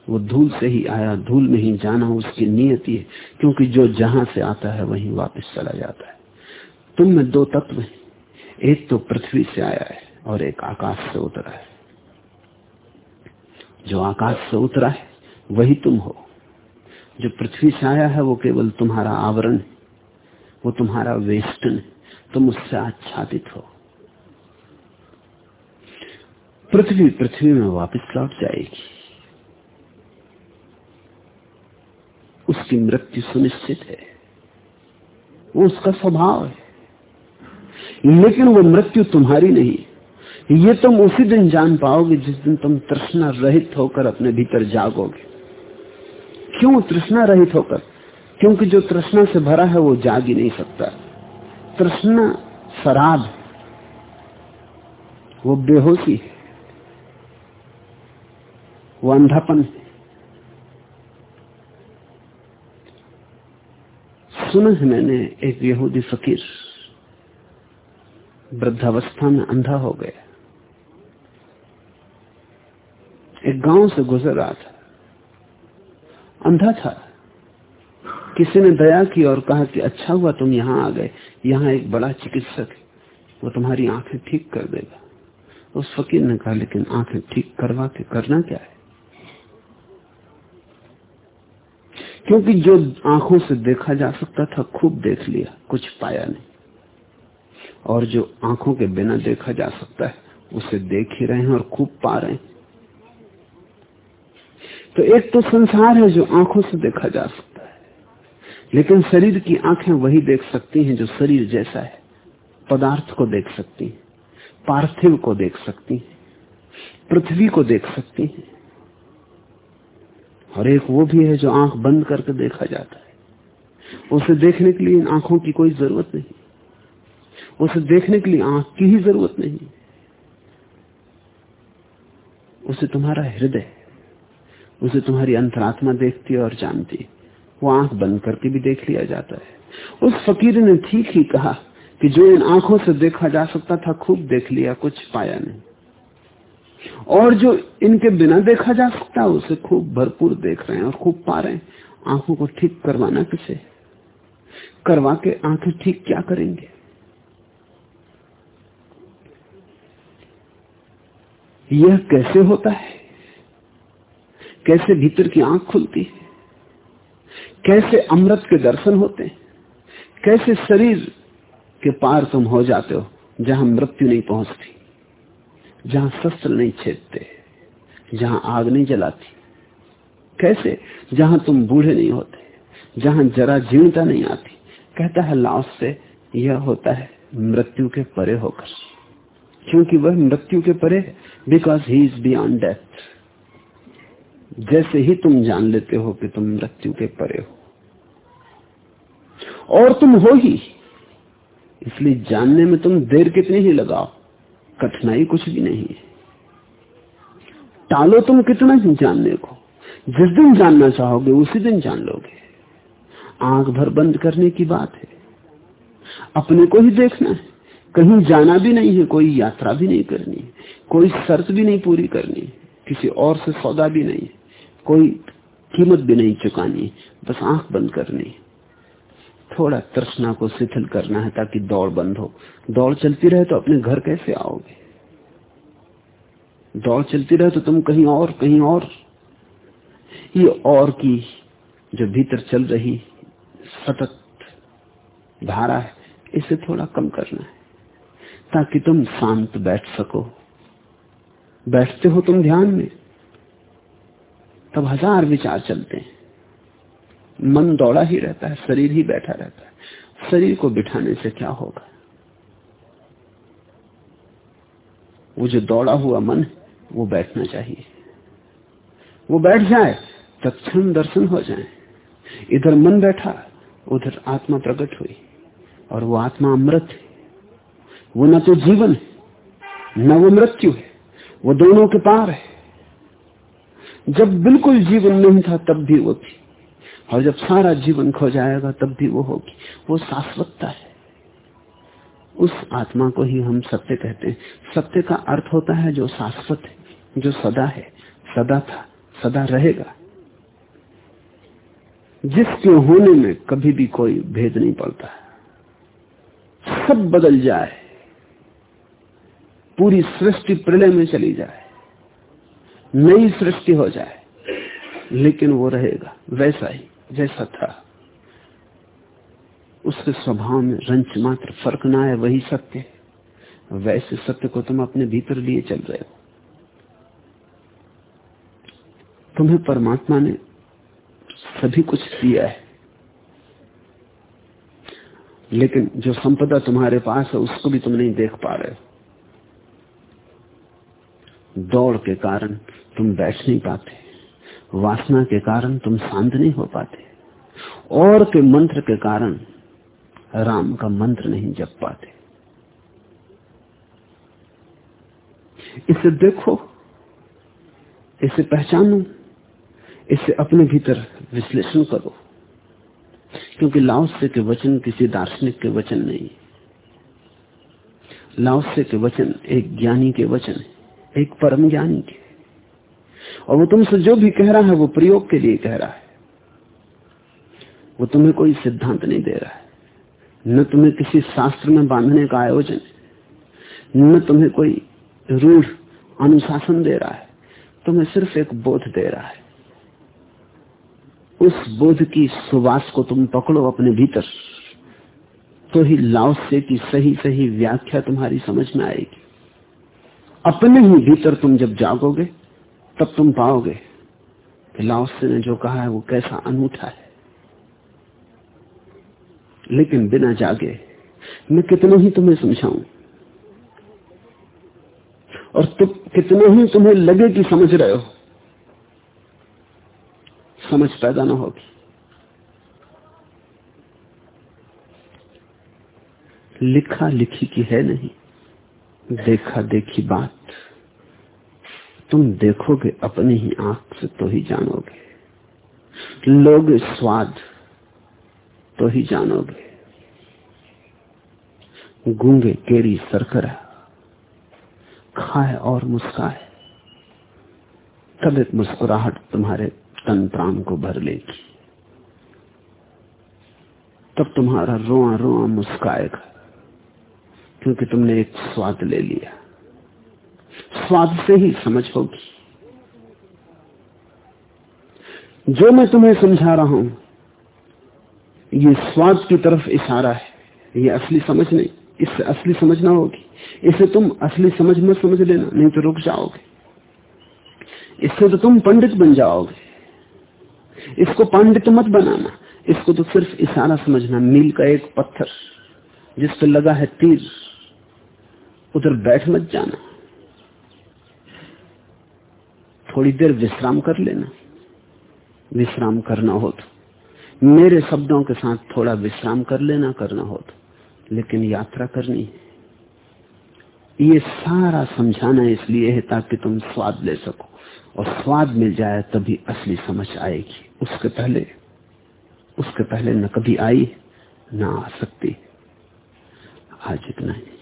वो धूल से ही आया, धूल में ही जाना उसकी नियति है, क्योंकि जो जहाँ से आता है वहीं वापस चला जाता है। तुम में दो तत्व हैं। एक तो पृथ्वी से आया है और एक आकाश से उतरा है। जो आकाश से उतरा है, वही तुम हो। जो पृथ्वी से आया है, वो केवल तुम्हारा आवरण है। वो तुम्हारा वेस्टन है। तुम उससे आच्छादित हो। पृथ्वी पृथ्वी में वापस लौट जाएगी। उसकी मृत्यु सुनिश्चित है। वो उसका स्वभाव है। लेकिन वो मृत्यु तुम्हारी नहीं। ये तुम उसी दिन जान पाओगे जिस दिन तुम तृष्णा रहित होकर अपने भीतर जागोगे। क्यों तृष्णा रहित होकर? क्योंकि जो तृष्णा से भरा है वो जाग ही नहीं सकता। तृष्णा शराब वो बेहोशी है। वो अंधापन है। सुना है मैंने, एक यहूदी फकीर वृद्धावस्था में अंधा हो गया। एक गाँव से गुजर रहा था। अंधा था। किसी ने दया की और कहा कि अच्छा हुआ तुम यहाँ आ गए। यहाँ एक बड़ा चिकित्सक है। वो तुम्हारी आँखें ठीक कर देगा। उस फकीर ने कहा, लेकिन आँखें ठीक करवा के करना क्या है? क्योंकि जो आँखों से देखा जा सकता था, खूब देख लिया, कुछ पाया नहीं। और जो आँखों के बिना देखा जा सकता है, उसे देख ही रहे हैं और खूब पा रहे हैं। तो एक तो संसार है जो आँखों से देखा जा सकता है, लेकिन शरीर की आँखें वही देख सकती हैं जो शरीर जैसा है। पदार्थ को देख सकती हैं, पार्थिव को देख सकती हैं, पृथ्वी को देख सकती हैं और एक वो भी है जो आँख बंद करके देखा जाता है। उसे देखने के लिए इन आँखों की कोई ज़रूरत नहीं। उसे देखने के लिए आँख की ही ज़रूरत नहीं। उसे तुम्हारा हृदय, उसे तुम्हारी अंतरात्मा देखती और जानती वो आँख बंद करके भी देख लिया जाता है। उस फकीर ने ठीक ही कहा कि जो इन आँखों से देखा जा सकता था, खूब देख लिया, कुछ पाया नहीं। और जो इनके बिना देखा जा सकता उसे खूब भरपूर देख रहे हैं और खूब पा रहे हैं। आँखों को ठीक करवाना किसे? करवा के आँखें ठीक क्या करेंगे? यह कैसे होता है? कैसे भीतर की आँख खुलती है? कैसे अमृत के दर्शन होते हैं? कैसे शरीर के पार तुम हो जाते हो, जहाँ मृत्यु नहीं पहुँचती? जहाँ शस्त्र नहीं छेदते, जहाँ आग नहीं जलाती। कैसे? जहाँ तुम बूढ़े नहीं होते, जहाँ जरा जीवता नहीं आती। कहता है लाओस से यह होता है, मृत्यु के परे होकर। क्योंकि वह मृत्यु के परे because he is beyond death जैसे ही तुम जान लेते हो कि तुम मृत्यु के परे हो। और तुम हो ही। इसलिए जानने में तुम देर कितनी ही लगाओ। कठिनाई कुछ भी नहीं है। टालो तुम कितना ही जानने को जिस दिन जानना चाहोगे, उसी दिन जान लोगे। आँख भर बंद करने की बात है। अपने को ही देखना है। कहीं जाना भी नहीं है, कोई यात्रा भी नहीं करनी कोई शर्त भी नहीं पूरी करनी किसी और से सौदा भी नहीं कोई कीमत भी नहीं चुकानी बस आँख बंद करनी है। थोड़ा तृष्णा को शिथिल करना है ताकि दौड़ बंद हो। दौड़ चलती रहे तो अपने घर कैसे आओगे? दौड़ चलती रहे तो तुम कहीं और कहीं और। ये और की जो भीतर चल रही सतत धारा है, इसे थोड़ा कम करना है, ताकि तुम शांत बैठ सको। बैठते हो तुम ध्यान में, तब हज़ार विचार चलते हैं। मन दौड़ा ही रहता है, शरीर ही बैठा रहता है। शरीर को बिठाने से क्या होगा? वो जो दौड़ा हुआ मन वो बैठना चाहिए। वो बैठ जाए तत्म दर्शन हो जाए। इधर मन बैठा, उधर आत्मा प्रकट हुई, और वो आत्मा अमृत है। वो न तो जीवन न वो मृत्यु है, वो दोनों के पार है। जब बिल्कुल जीवन नहीं था, तब भी वो थी। और जब सारा जीवन खो जाएगा, तब भी वो होगी। वो शाश्वतता है। उस आत्मा को ही हम सत्य कहते हैं। सत्य का अर्थ होता है जो शाश्वत है, जो सदा है। सदा था, सदा रहेगा। जिसके होने में कभी भी कोई भेद नहीं पड़ता। सब बदल जाए। पूरी सृष्टि प्रलय में चली जाए। नई सृष्टि हो जाए। लेकिन वो रहेगा, वैसा ही। जैसा था। उसके स्वभाव में रंच मात्र फ़र्क ना है वही सत्य है। वैसे सत्य को तुम अपने भीतर लिए चल रहे हो। तुम्हें परमात्मा ने सभी कुछ दिया है। लेकिन जो संपदा तुम्हारे पास है, उसको भी तुम नहीं देख पा रहे हो। दौड़ के कारण तुम बैठ नहीं पाते। वासना के कारण तुम शांत नहीं हो पाते। और के मंत्र के कारण राम का मंत्र नहीं जप पाते। इसे देखो, इसे पहचानो, इसे अपने भीतर विश्लेषण करो। क्योंकि लाओसे के वचन किसी दार्शनिक के वचन नहीं। लाओसे के वचन एक ज्ञानी के वचन है एक परम ज्ञानी के। और वो तुमसे जो भी कह रहा है, वो प्रयोग के लिए कह रहा है। वो तुम्हें कोई सिद्धांत नहीं दे रहा है। न तुम्हें किसी शास्त्र में बांधने का आयोजन न तुम्हें कोई रूढ़ अनुशासन दे रहा है। तुम्हें सिर्फ़ एक बोध दे रहा है। उस बोध की सुवास को तुम पकड़ो अपने भीतर तो ही लाओसे की सही सही व्याख्या तुम्हारी समझ में आएगी। अपने ही भीतर तुम जब जागोगे तब तुम पाओगे कि लाओसे ने जो कहा है वो कैसा अनूठा है। लेकिन बिना जागे, मैं कितना ही तुम्हें समझाऊं, और तुम कितने ही तुम्हें लगे कि समझ रहे हो, समझ पैदा ना होगी। लिखा लिखी की है नहीं देखा देखी बात। तुम देखोगे, अपनी ही आँख से तो ही जानोगे। लोग स्वाद तो ही जानोगे। गूँगे केड़ी सरकरा, खाए और मुस्काए। तब एक मुस्कुराहट तुम्हारे तन प्राण को भर लेगी। तब तुम्हारा रोआ रोआ मुस्काएगा, क्योंकि तुमने एक स्वाद ले लिया। स्वाद से ही समझ होगी। जो मैं तुम्हें समझा रहा हूँ, ये स्वाद की तरफ़ इशारा है। ये असली समझ नहीं, इससे असली समझना होगी। इसे तुम असली समझ मत समझ लेना, नहीं तो रुक जाओगे। इससे तो तुम पंडित बन जाओगे। इसको पंडित मत बनाना, इसको तो सिर्फ़ इशारा समझना। मील का एक पत्थर जिस पर लगा है तीर, उधर बैठ मत जाना। थोड़ी देर विश्राम कर लेना। विश्राम करना हो तो मेरे शब्दों के साथ थोड़ा विश्राम कर लेना करना हो तो लेकिन यात्रा करनी है। ये सारा समझाना इसलिए है ताकि तुम स्वाद ले सको, और स्वाद मिल जाए तभी असली समझ आएगी। उसके पहले उसके पहले न कभी आई, ना आ सकती। आज इतना ही।